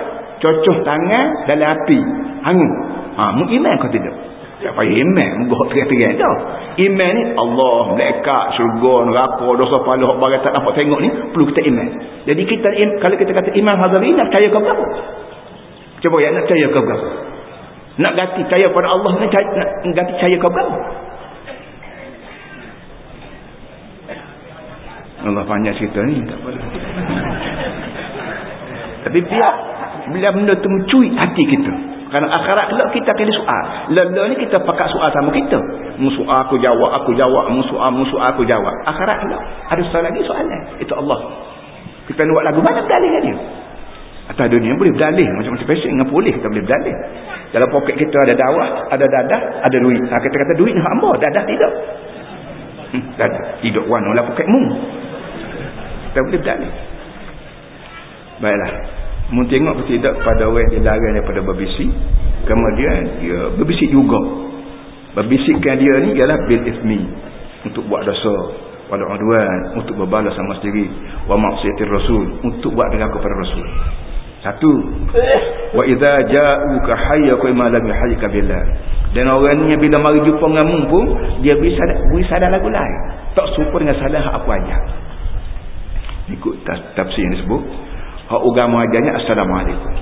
cocok tangan dalam api hangus. Ha, mu iman kau tidak? Tak payah iman muka teriak-teriak dah. Iman ni Allah mereka syurga neraka dosa pahala barang tak nampak tengok ni perlu kita iman. Jadi kita kalau kita kata iman hadari nak percaya ke berapa cuba ya nak percaya ke berapa nak ganti percaya pada Allah nak, nak ganti percaya ke berapa Allah panjang cerita ni. Tak apa tapi biar bila benda tu mencuri hati kita. Kerana akhirat kelak kita akan soal. Lala ni kita pakat soal sama kita. Musuh aku jawab aku jawab. Musuh musuh aku jawab. Akhirat kelak ada soal lagi soalan. Itu Allah. Kita buat lagu berdalih kan dia atas dunia boleh berdalih. Macam-macam passion dengan boleh kita boleh berdalih. Dalam poket kita ada dawah ada dadah ada duit. Ha, kita kata duit ni hamba dadah tidak. Hmm, dadah. Tidak warna lah poketmu kita boleh berdalih. Baiklah. Mu tengok tidak pada orang yang dilarang daripada berbisik. Kemudian dia berbisik juga. Berbisikkan dia ni ialah bil ismi untuk buat dosa pada aduan untuk berbalas sama sendiri. Wa maksiatir rasul untuk buat dengan kepada rasul satu. Wa idza ja'uka hayyaka ma lam yuhayyika billah dan orang ni bila mari jumpa dengan pun dia bisa bisa ada lagu lain. Tak serupa dengan salah apa aja ikut tafsir yang disebut hak agama ajarnya assalamualaikum.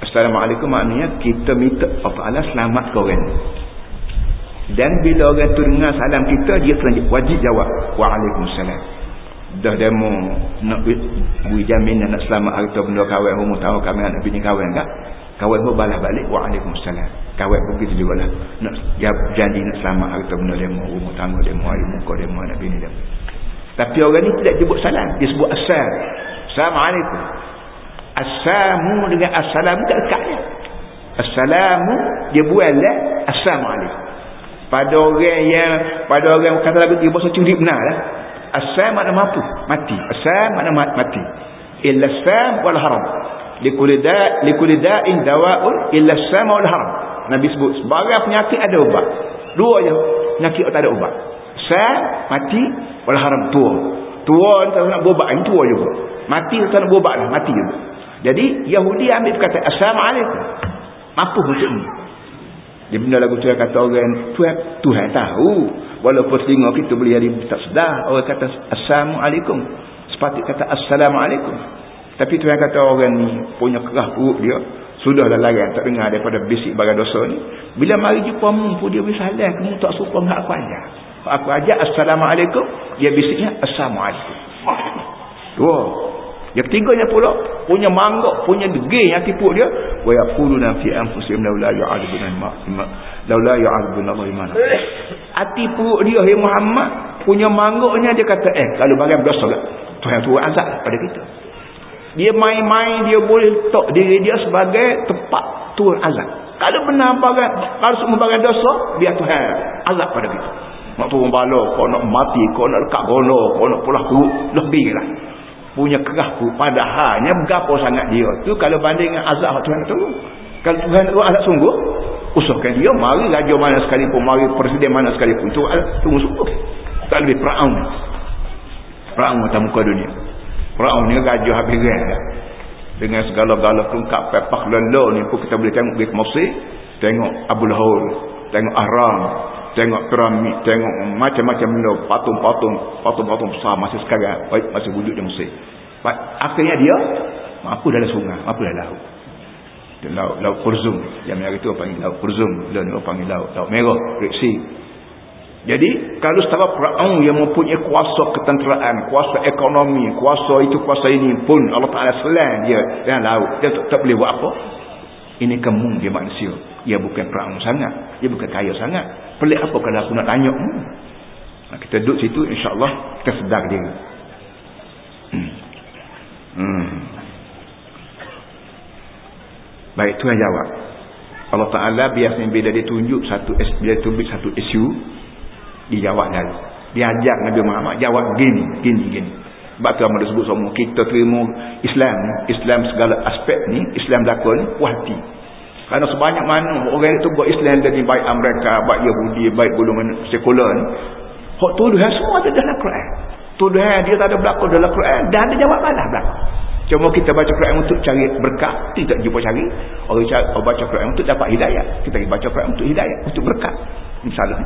Assalamualaikum maknanya kita minta apa Allah selamat ke orang dan bila orang tu dengar salam kita dia wajib jawab waalaikumsalam dah demo nak beri jaminan nak selamat harta benda kawan rumah tahu kami nak bini kawan tak kawan pun balas balik waalaikumsalam kawan pun begitu juga lah nak janji nak selamat harta benda demo rumah tangga demo air muka demo nak bini demo tapi orang ni tidak sebut salam. Dia sebut asal. Assalamualaikum. Assalamu dengan assalam dekat dia. Assalamu dia buat lah. Assalamualaikum. Pada orang yang pada orang kata lagu dia bahasa curi benar lah. Assam mana mampu mati. Assam mana mati. Illa sam wal haram. Likul da likul da'in dawa'un illa sam wal haram. Nabi sebut sebarang penyakit ada ubat. Dua je. Penyakit tak ada ubat. Sam mati wal haram tua. Tua tak nak berobat ini tua juga. Mati tak nak berobat lah mati juga. Jadi Yahudi ambil kata assalamualaikum. Apa macam ni? Dia benda lagu Tuhan kata orang Tuhan, Tuhan tahu. Walaupun telinga kita boleh jadi tak sedar. Orang kata assalamualaikum. Sepatut kata assalamualaikum. Tapi Tuhan kata orang ni punya kerah perut dia. Sudahlah larang tak dengar daripada bisik bagai dosa ni. Bila mari jumpa pun dia bisa halang. Kamu tak suka dengan aku ajar. Aku ajar assalamualaikum. Dia bisiknya assalamualaikum. Dua. Yang ketiganya pula. Punya manggok. Punya degil yang tipu dia. Wa yakuluna fi anfusim laula yu'adibun al-ma'imah. Laula yu'adibun Allah imana. Hati perut dia. Ya Muhammad. Punya manggoknya dia kata. Eh kalau bagian berdosa tak. Tuhan turun azab pada kita. Dia main-main dia boleh letak diri dia sebagai tempat turun azab. Kalau benar bagai kalau semua dosa, biar Tuhan azab pada kita. Nak turun bala, kau nak mati, kau nak lekat gono, kau nak pulang perut, lebih lah. Punya kerah pun padahalnya berapa sangat dia. Tu kalau banding dengan azab Tuhan tu kalau Tuhan tu alat sungguh usahkan dia mari raja mana sekalipun mari presiden mana sekalipun tu alat sungguh-sungguh tak lebih Fir'aun Fir'aun atas muka dunia. Fir'aun ni raja habis dah dengan segala-gala kelengkap pepak lelah ni pun kita boleh tengok ke Mesir tengok Abu Lahul tengok Ahram tengok piramid tengok macam-macam benda patung-patung patung-patung besar masih sekarang baik masih wujud di Mesir akhirnya dia mampu dalam sungai mampu dalam laut laut, laut Kurzum yang hari itu panggil laut Kurzum dan orang panggil laut, laut merah Red Sea jadi kalau setara Fir'aun yang mempunyai kuasa ketenteraan, kuasa ekonomi, kuasa itu, kuasa ini pun Allah Ta'ala selain dia dan laut. Dia tak, tak boleh buat apa. Ini kemung dia manusia. Dia bukan Fir'aun sangat. Dia bukan kaya sangat. Pelik apa kalau aku nak tanya. Hmm. Kita duduk situ insyaAllah kita sedar dia. Hmm. hmm. Baik, Tuhan jawab. Allah Ta'ala biasanya bila dia tunjuk satu, bila dia tunjuk satu isu, dijawab lalu dia ajak Nabi Muhammad jawab gini gini gini sebab tu Ahmad sebut semua kita terima Islam Islam segala aspek ni Islam lakon puas hati kerana sebanyak mana orang itu buat Islam dari baik Amerika baik Yahudi baik golongan sekular ni hak tuduhan semua ada dalam Quran tuduhan dia tak ada berlaku dalam Quran dan ada jawab balas berlaku cuma kita baca Quran untuk cari berkat tidak jumpa cari orang, cari, orang baca Quran untuk dapat hidayah kita baca Quran untuk hidayah untuk berkat misalnya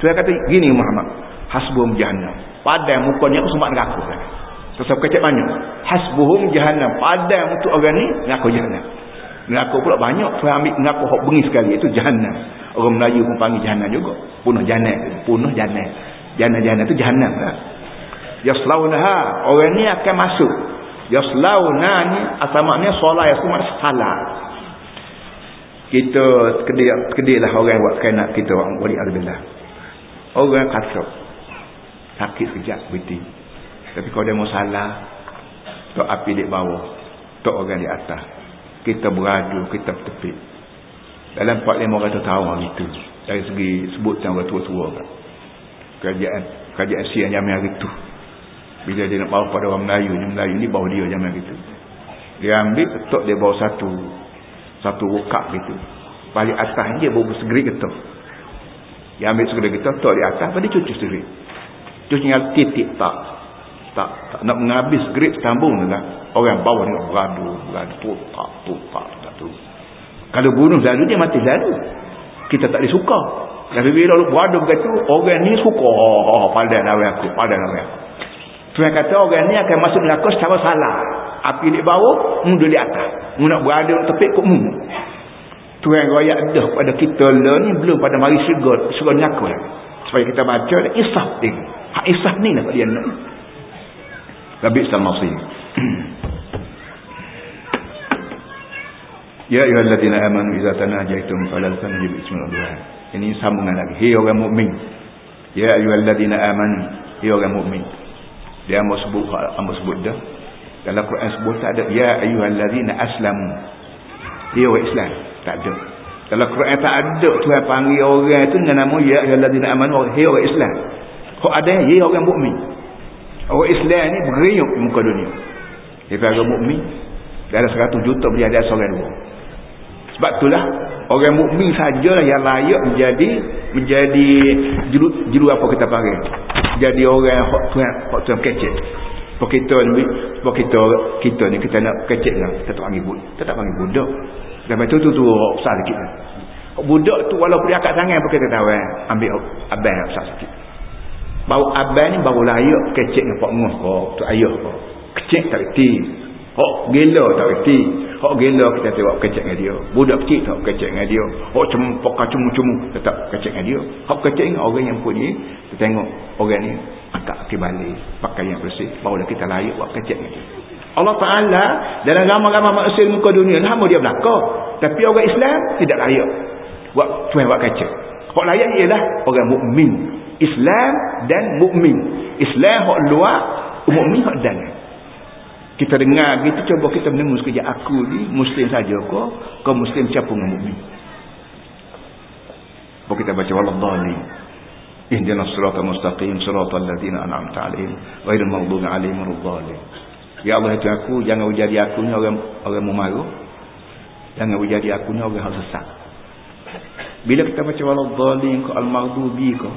saya kata gini Muhammad. Hasbuhum jahannam. Padai mukanya aku sempat. Terus aku kata banyak. Hasbuhum jahannam. Padai untuk orang ni neraka jahannam. Neraka pula banyak. Saya ambil neraka hok bengi sekali. Itu jahannam. Orang Melayu pun panggil jahannam juga. Punuh jahannam. Punuh jahannam. Jahannam-jahannam itu jahannam. Lah. Yaslaunaha. Orang ni akan masuk. Yaslauna ni asal maknanya solat yang semua salah. Kita kedai, kedai lah orang buat kainak kita. Orang wali al-billah. Orang kasut. Sakit sekejap berhenti. Tapi kalau dia mau salah. Tok api di bawah. Tok orang di atas. Kita beradu. Kita bertepik. Dalam 4-5 tahun hari itu. Dari segi sebut orang tua-tua. Kerajaan. Kerajaan siang jamin hari itu. Bila dia nak bawa pada orang Melayu. Ni Melayu ni bawa dia hari itu. Dia ambil. Tok dia bawa satu. Satu wukak gitu. Balik atas dia bawa segeri ketuk. Dia ambil segala kita letak di atas pada cuci sendiri. Cuci tinggal titik tak. Tak, tak nak menghabis grip sambung dengan orang bawah ni beradu, beradu tu tak, tu tak, tak tu. Kalau bunuh lalu dia mati lalu. Kita tak disuka. Tapi bila beradu begitu, orang ni suka. Oh, oh, padan lawan aku, padan lawan aku. Tuhan kata orang ni akan masuk neraka secara salah. Api di bawah, mundur di atas. Mu nak berada tepik kok mu. Tuhan raya dah pada kita lah ni belum pada mari syurga syurga neraka supaya kita baca isah dia hak isah ni lah dia nak Rabbi Salmasih Ya ayuhalladzina amanu iza tanajaitum falal tanajib ismillah ini sambungan lagi. Hei orang mukmin. Ya ayuhalladzina amanu. Hei orang mukmin. Dia mau sebut mau sebut dah. Dalam Quran sebut tak ada. Ya ayuhalladzina aslamu. Dia orang Islam. Tak ada. Kalau Quran tak ada Tuhan panggil orang itu dengan nama ya ayyuhallazina amanu. Hey orang Islam. Kok ada? Ya orang mukmin. Orang Islam ni di muka dunia. Dia orang mukmin dalam 100 juta boleh ada seorang dua. Sebab itulah orang mukmin sajalah yang layak menjadi menjadi juru, juru apa kita panggil. Jadi orang yang hak Tuhan hak Tuhan kecil. Sebab kita ni sebab kita kita ni kita nak kecil lah. Kita tak panggil budak. Kita tak panggil budak. Sampai tu tu tu besar sikit. Budak tu walaupun dia akak tangan pun kita tahu eh. Ambil abang besar sikit. Bau abang ni bau layak kecek dengan pak muh kau. Tu ayah kau. Kecek tak reti. Hok gila tak reti. Hok gila kita tengok kecek dengan dia. Budak kecil tak kecek dengan dia. Hok cempok kacung-cumuk tetap kecek dengan dia. Hok kecek dengan orang yang punya. Kita tengok orang ni angkat kaki balik. Pakai yang bersih. Barulah kita layak buat kecek dengan dia. Allah Ta'ala dalam ramai-ramai manusia muka dunia nama dia belakang tapi orang Islam tidak layak buat tuan buat kaca orang layak ialah orang mukmin Islam dan mukmin. Islam hak luar mukmin hak dalam. Kita dengar gitu cuba kita menemu sekejap. Aku ni muslim saja ke kau muslim siapa dengan mukmin. Bawa kita baca? Wallahi ihdinas siratal mustaqim siratal ladzina an'amta 'alaihim ghairil maghdubi 'alaihim waladdallin Ya Allah itu aku. Jangan jadi aku ni orang orang memarah. Jangan jadi aku ni orang sesat. Bila kita baca wala dhalim ke al-maghdubi ke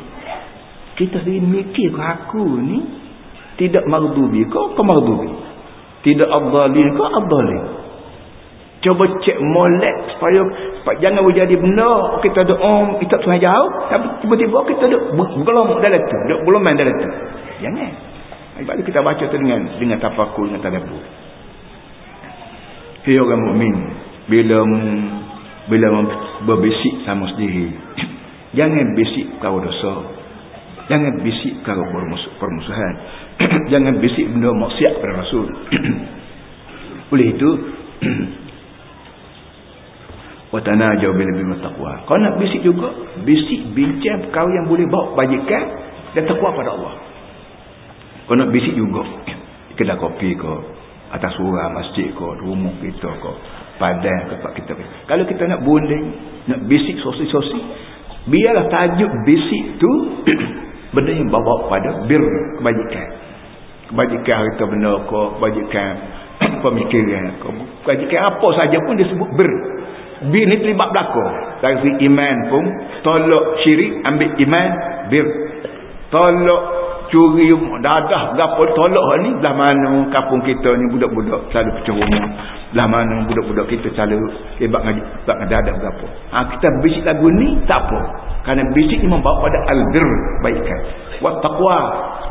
kita sendiri mikir ke aku ni tidak maghdubi ke ke maghdubi. Tidak al-dhalim ke al-dhalim. Cuba cek molek supaya, supaya jangan jadi benda kita ada om kita Tuhan jauh tapi tiba-tiba kita ada belum dalam tu, belum main dalam tu. Jangan. Ibadah kita baca tu dengan dengan tafakur dengan tadabbur. Hei orang mukmin, bila bila berbisik sama sendiri, jangan bisik kau dosa. Jangan bisik kau bermusuh, permusuhan. jangan bisik benda maksiat pada Rasul. Oleh itu watana jauh bil taqwa. Kau nak bisik juga, bisik bincang kau yang boleh bawa bajikan dan takwa pada Allah. Kau nak bisik juga. Kedai kopi ke. Atas surah masjid ke. Rumah kita ke. Padang ke tempat kita. Kalau kita nak bunding. Nak bisik sosi-sosi. Biarlah tajuk bisik tu. Benda yang bawa pada bir kebajikan. Kebajikan harta benda ke. Kebajikan pemikiran ke. Kebajikan apa saja pun disebut bir. Bir ni terlibat belakang. Dari iman pun. Tolok syirik ambil iman. Bir. Tolok curi dadah gapo tolak ni belah mana kampung kita ni budak-budak selalu pecah rumah belah mana budak-budak kita selalu hebat ngaji bab dadah gapo ha kita bisik lagu ni tak apa kerana bisik ni membawa pada al-bir baikkan wa taqwa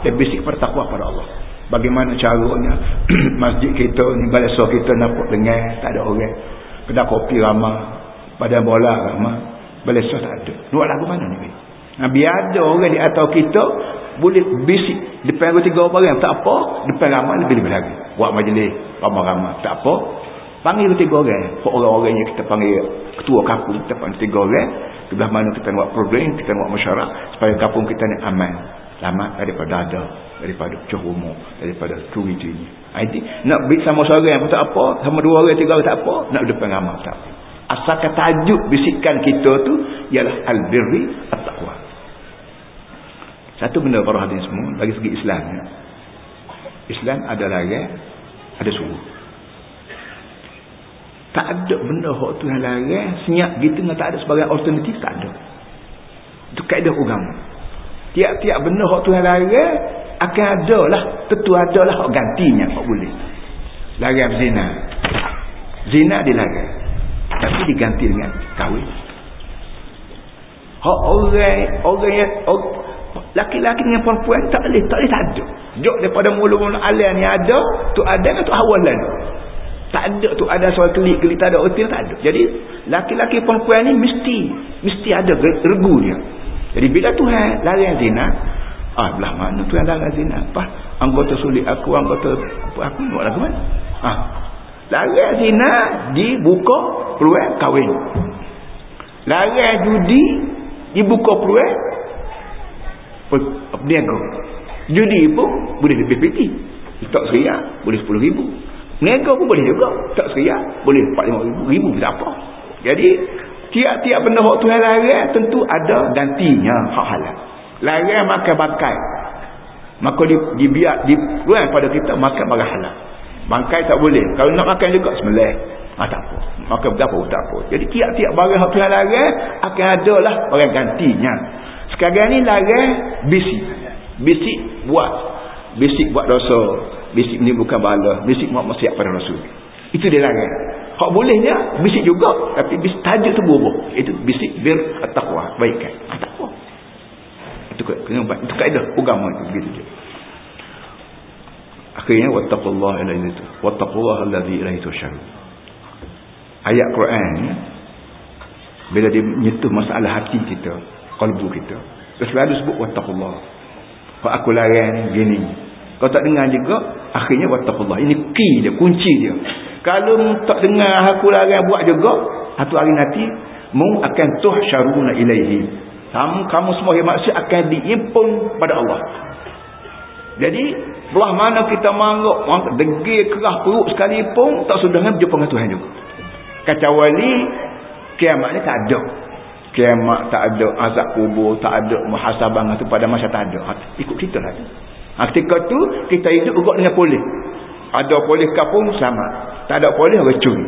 dan bisik pada takwa pada Allah. Bagaimana caranya masjid kita ni balasa kita nampak dengar tak ada orang. Kedai kopi ramah pada bola ramah balasa tak ada. Buat lagu mana ni ha, biar ada orang di atas kita boleh bisik depan dua tiga orang tak apa depan ramai lebih-lebih lagi. Buat majlis ramai-ramai tak apa. Panggil tiga orang. Orang-orang yang kita panggil ketua kampung kita panggil tiga orang sebelah mana kita buat program kita buat masyarakat supaya kampung kita ni aman selamat daripada ada daripada cerumu daripada curi-curi jadi nak bit sama seorang pun tak apa sama dua orang tiga orang tak apa nak depan ramai tak apa asalkan tajuk bisikan kita tu ialah al-birri at-taqwa satu benda para hadirin semua bagi segi Islam ya. Islam ada lagi ada suruh. Tak ada benda hak Tuhan larang senyap gitu dengan tak ada sebagai alternatif tak ada. Itu kaedah agama. Tiap-tiap benda hak Tuhan larang akan ada lah tentu ada lah hak gantinya hak boleh. Larang zina. Zina dilarang. Tapi diganti dengan kahwin. Hak orang orang yang Laki-laki dengan perempuan tak boleh, tak boleh tak ada. Jok daripada mula-mula alia ni ada, tu ada kan tu awalan. Tak ada tu ada soal kelik-kelik tak ada otil tak ada. Jadi laki-laki perempuan ni mesti mesti ada regu dia. Jadi bila Tuhan larang zina, ah belah mana Tuhan larang zina? Apa? Anggota sulit aku, anggota apa aku buat lagu mana? Ah. Larang zina dibuka peluang kahwin. Larang judi dibuka peluang berniaga judi pun boleh lebih tinggi tak seria boleh 10 ribu berniaga pun boleh juga. Tak seria. Boleh 4-5 ribu ribu tak apa. Jadi tiap-tiap benda yang Tuhan larang tentu ada gantinya hak halal larang makan bangkai. Maka di, dibiak di luar pada kita makan barang halal. Bangkai tak boleh. Kalau nak makan juga semelih ah, tak apa. Maka berapa tak apa. Jadi tiap-tiap barang yang Tuhan larang akan ada lah barang gantinya. Sekarang ni larang bisik. Bisik buat. Bisik buat dosa. Bisik ni bukan bala. Bisik buat maksiat pada Rasul. Itu dia larang. Hak bolehnya bisik juga. Tapi bisik tajuk tu berubah. Itu bisik bir at-taqwa. Baikkan. At-taqwa. Itu, itu kaedah agama itu. Begitu je. Akhirnya wattaqullah ila itu. Wattaqullah alladhi ila itu syarul. Ayat Quran bila dia menyentuh masalah hati kita kalbu kita selalu sebut wattaqullah kalau aku larang gini kau tak dengar juga akhirnya wattaqullah. Ini key dia kunci dia. Kalau tak dengar aku larang buat juga satu hari nanti mu akan tuhsyaruna ilaihi. Kamu, kamu semua yang maksud akan diimpun pada Allah. Jadi belah mana kita maruk degil kerah perut sekalipun tak sudah dengan berjumpa dengan Tuhan juga. Kacau wali kiamat ni tak ada. Kiamat tak ada azab kubur tak ada muhasabah pada masa tak ada. Ha, ikut kita lah ketika tu kita hidup juga dengan polis. Ada polis kapung sama. Tak ada polis curi.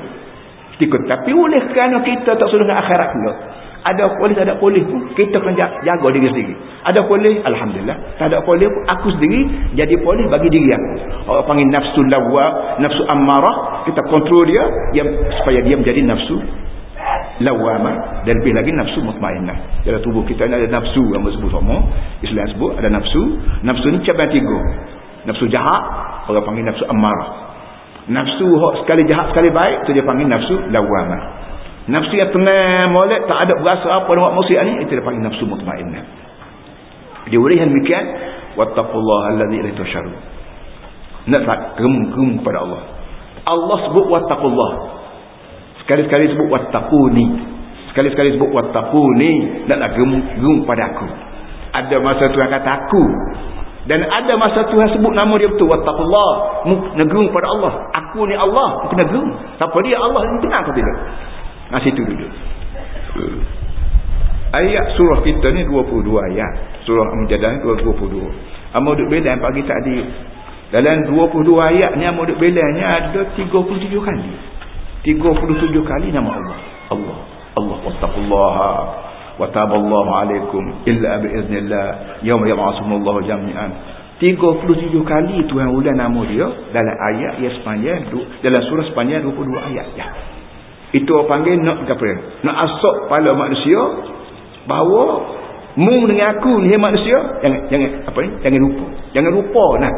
Tikut. tapi oleh kerana kita tak suruh dengan akhirat pula. Ada polis ada polis pun kita kena jaga diri sendiri. Ada polis Alhamdulillah. Tak ada polis pun aku sendiri jadi polis bagi diri aku. Orang panggil nafsu lawa nafsu ammarah kita kontrol dia yang, supaya dia menjadi nafsu lawama dan lebih lagi nafsu mutmainnah dalam tubuh kita ada nafsu yang disebut sama Islam sebut ada nafsu nafsu ni cabang tiga nafsu jahat orang panggil nafsu ammarah nafsu sekali jahat sekali baik tu dia panggil nafsu lawama Nafsu yang tenang molek tak ada berasa apa dengan maksiat ni itu dia panggil nafsu mutmainnah. Dia boleh yang demikian wattaqullaha allazi ilaihi tusharun. Nak tak gem-gem kepada Allah. Allah sebut wattaqullah. Sekali-sekali sebut wattaquni. Sekali-sekali sebut wattaquni naklah gem-gem pada aku. Ada masa Tuhan kata aku dan ada masa Tuhan sebut nama dia betul wattaqullah negeri pada Allah aku ni Allah aku negeri siapa dia Allah ni benar atau tidak Ha, situ duduk. Uh. Ayat surah kita ni 22 ayat. Surah Al-Mujadah 22. Amo duk belan pagi tadi. Dalam 22 ayat ni amo duk belannya ada 37 kali. 37 kali nama Allah. Allah. Allah wattaqullaha wa taballahu alaikum illa bi iznillah yauma yab'athumullahu jami'an. 37 kali Tuhan ulang nama dia dalam ayat yang sepanjang dalam surah sepanjang 22 ayat ya. Itu orang panggil nak apa Nak asok kepala manusia bahawa mu dengan aku ni manusia jangan jangan apa ni? Jangan lupa. Jangan lupa nah.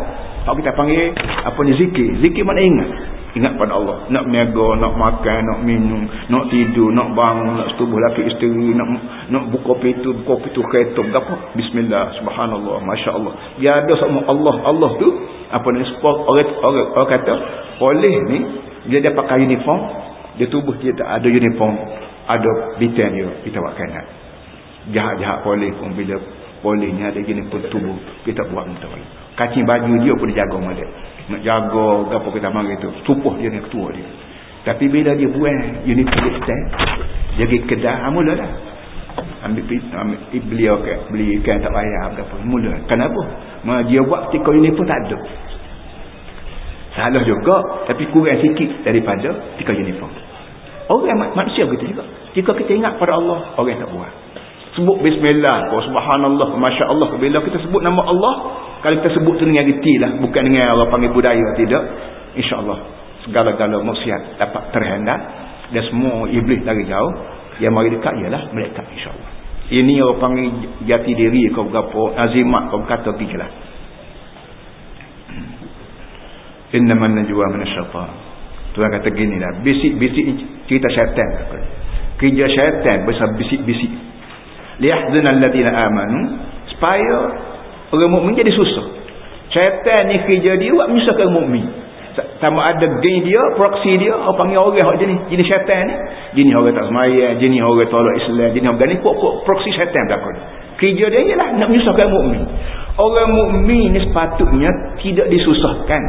Kalau kita panggil apa ni zikir. Zikir mana ingat? Ingat pada Allah. Nak berniaga, nak makan, nak minum, nak tidur, nak bangun, nak setubuh laki isteri, nak nak buka pintu, buka pintu kereta, apa? Bismillah, subhanallah, masya-Allah. Dia ada sama Allah, Allah tu apa ni orang orang, orang kata boleh ni dia dia pakai uniform dia tubuh dia tak ada uniform ada bintang dia kita buat kanan jahat-jahat polis pun bila ni ada gini pun tubuh kita buat minta boleh kacing baju dia pun dia jaga malam nak jaga apa kita mari tu tubuh dia ni ketua dia. Tapi bila dia bintang dia pergi kedah ha, mula dah. Ambil, ambil beli okay, beli ikan tak payah apa mula. Kenapa? Dia buat ketika uniform tak ada. Salah juga tapi kurang sikit daripada ketika uniform Orang manusia begitu juga. Jika kita ingat pada Allah, orang tak buat. Sebut bismillah, oh, subhanallah, masya-Allah. Bila kita sebut nama Allah, kalau kita sebut tu dengan reti lah, bukan dengan orang panggil budaya tidak. Insya-Allah segala-gala maksiat dapat terhendak dan semua iblis lagi jauh. Yang mari dekat ialah mereka insya-Allah. Ini orang panggil jati diri kau gapo, azimat kau kata pergilah. Innaman najwa min asy-syaitan. Tuhan kata gini lah. Bisik-bisik cerita syaitan. Kerja syaitan besar bisik-bisik. Liyahzun alladhina amanu. Supaya orang mu'min jadi susah. Syaitan ni kerja dia buat menyusahkan mu'min. Sama ada geng dia, proksi dia. Orang panggil orang jenis, jenis syaitan ni. Jenis orang tak semaya. Jenis orang tolak Islam. Jenis orang ni. Proksi syaitan belakang. Kerja dia ialah nak menyusahkan mu'min. Orang mu'min ni sepatutnya tidak disusahkan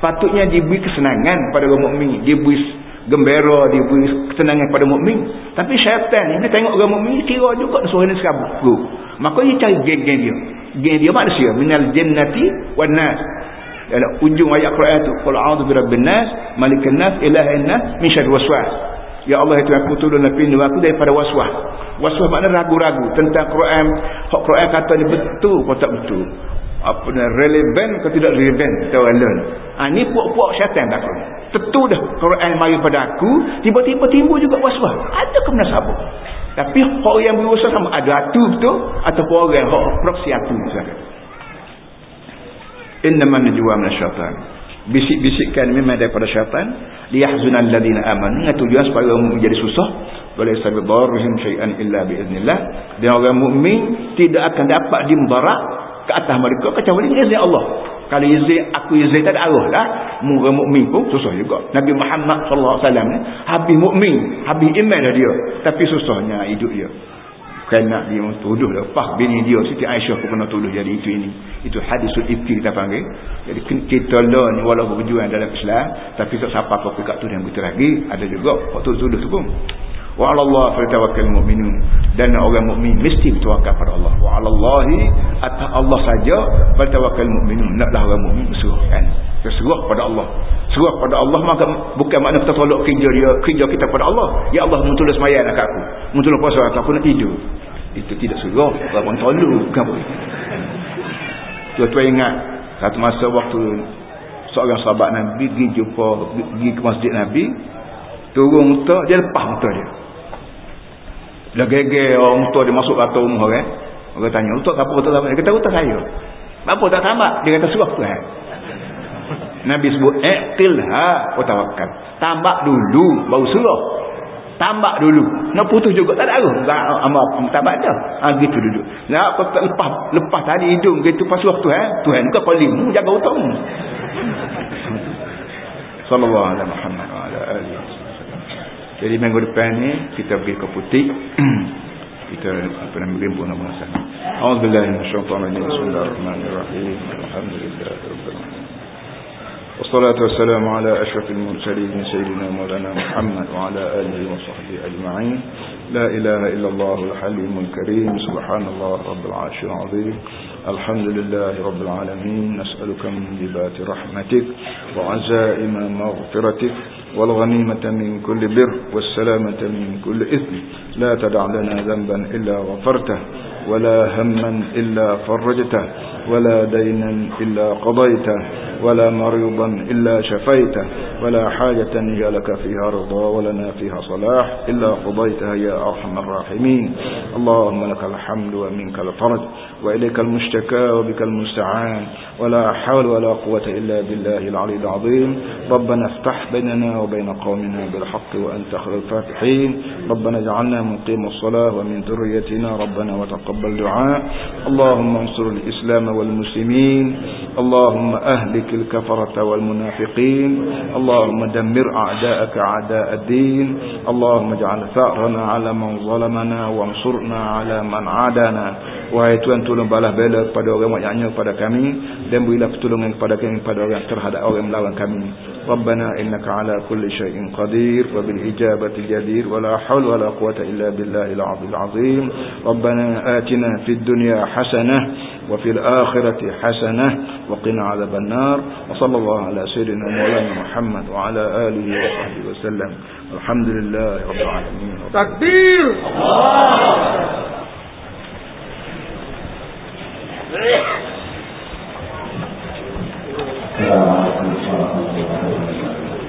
sepatutnya diberi kesenangan pada orang mukmin diberi gembira diberi ketenangan pada mukmin tapi syaitan ni dia tengok orang mukmin kira juga suara ni sekabut maka dia cari geng-geng dia. Geng dia manusia. Minal jannati wan nas. Dalam ujung ayat Quran tu qul a'udzu birabbin nas malikin nas ilahin nas min syarri waswas. Ya Allah itu aku tolong pelindung aku daripada waswas. Waswas makna ragu-ragu tentang Quran. Hak Quran kata ni betul atau tak betul? Apa ni relevan atau tidak relevan? Kita learn. Ha, ni puak-puak syaitan takut tentu dah Quran mari pada aku tiba-tiba timbul juga waswas. Ada ke menasabah tapi orang yang berusaha sama ada atu betul? Atau orang yang proksi atu innaman najwa min syaitan. Bisik-bisikkan memang daripada syaitan. Liyahzunal ladina amanu. Dengan tujuan supaya orang menjadi susah. Boleh sabit darrihim syai'an illa biiznillah dan orang mukmin tidak akan dapat dimudarat ke atas mereka kecuali izin Allah kalau izin aku izin tak ada arah lah orang mukmin pun susah juga. Nabi Muhammad alaihi wasallam habis mukmin habis iman dah dia. Tapi susahnya hidup dia. Kena dia tuduh lepas bini dia Siti Aisyah pun kena tuduh jadi itu ini itu hadisul ifki kita panggil. Jadi kita lah ni walaupun berjuang dalam Islam tapi tak siapa kau pekat tu yang betul lagi ada juga waktu tuduh tu pun. Wa 'ala Allah fatawakkal mu'minun dan orang mukmin mesti bertawakal pada Allah. Wa 'ala Allah atas Allah saja fatawakkal mu'minun naklah orang mukmin berserah kan kita serah pada Allah. Serah pada Allah maka bukan makna kita tolak kerja dia kerja kita pada Allah. Ya Allah mutulah semayan aku. Mutulah puasa aku, aku nak tidur. Itu tidak serah orang tolak bukan boleh tuan-tuan ingat satu masa waktu seorang sahabat Nabi pergi jumpa pergi ke masjid Nabi turun muta dia lepas muta dia dah geger orang muta dia masuk kata rumah orang orang tanya untuk apa betul dia kata betul saya apa tak tambah dia kata suruh Tuhan Nabi sebut iqtilha wa tawakkal tambah dulu baru suruh. Tambah dulu. Nak putus juga tak ada arah. Amal tambah dah. Ha, gitu duduk. Nak lepas lepas tadi hidung gitu pas waktu eh? Tuhan kau qalim jaga utang sallallahu alaihi wa alihi jadi minggu depan ni kita pergi ke putih. kita apa nama limpu nama sana. Akbar. insyaallah ini bismillahirrahmanirrahim. Alhamdulillah والصلاة والسلام على أشرف المرسلين سيدنا مولانا محمد وعلى آله وصحبه أجمعين لا إله إلا الله الحليم الكريم سبحان الله رب العرش الحمد لله رب العالمين. نسألك من جبات رحمتك وعزائم مغفرتك والغنيمة من كل بر والسلامة من كل إثم. لا تدع لنا ذنبا إلا غفرته ولا هما إلا فرجته. ولا دينا إلا قضيته ولا مريضا إلا شفيته ولا حاجة هي لك فيها رضا ولنا فيها صلاح إلا قضيتها يا أرحم الراحمين. اللهم لك الحمد ومنك الفرج وإليك المشتكى وبك المستعان ولا حول ولا قوة إلا بالله العلي العظيم. ربنا افتح بيننا وبين قومنا بالحق وأنت خير الفاتحين. ربنا اجعلنا مقيم الصلاة ومن ذريتنا ربنا وتقبل دعاء. اللهم انصر الإسلام والمسلمين. اللهم أهلك الكفرة والمنافقين. اللهم دمر أعداءك أعداء الدين. اللهم اجعل ثأرنا على من ظلمنا وانصرنا على من Wahai Tuhan tolong balas bela kepada orang yang kepada kami. Dan berilah pertolongan kepada kami kepada orang terhadap orang melawan kami. Rabbana innaka ala kulli syai'in qadir wa bil ijabati jadir wa la haul wa la quwata illa billahil azim azim. Rabbana atina fid dunya hasanah wa fil akhirati hasanah wa qina adhaban nar. Wa sallallahu ala sayyidina Maulana Muhammad wa ala alihi wa sahbihi wa sallam. Alhamdulillahi rabbil alamin. Takbir. Allah. Yeah. Allah'a.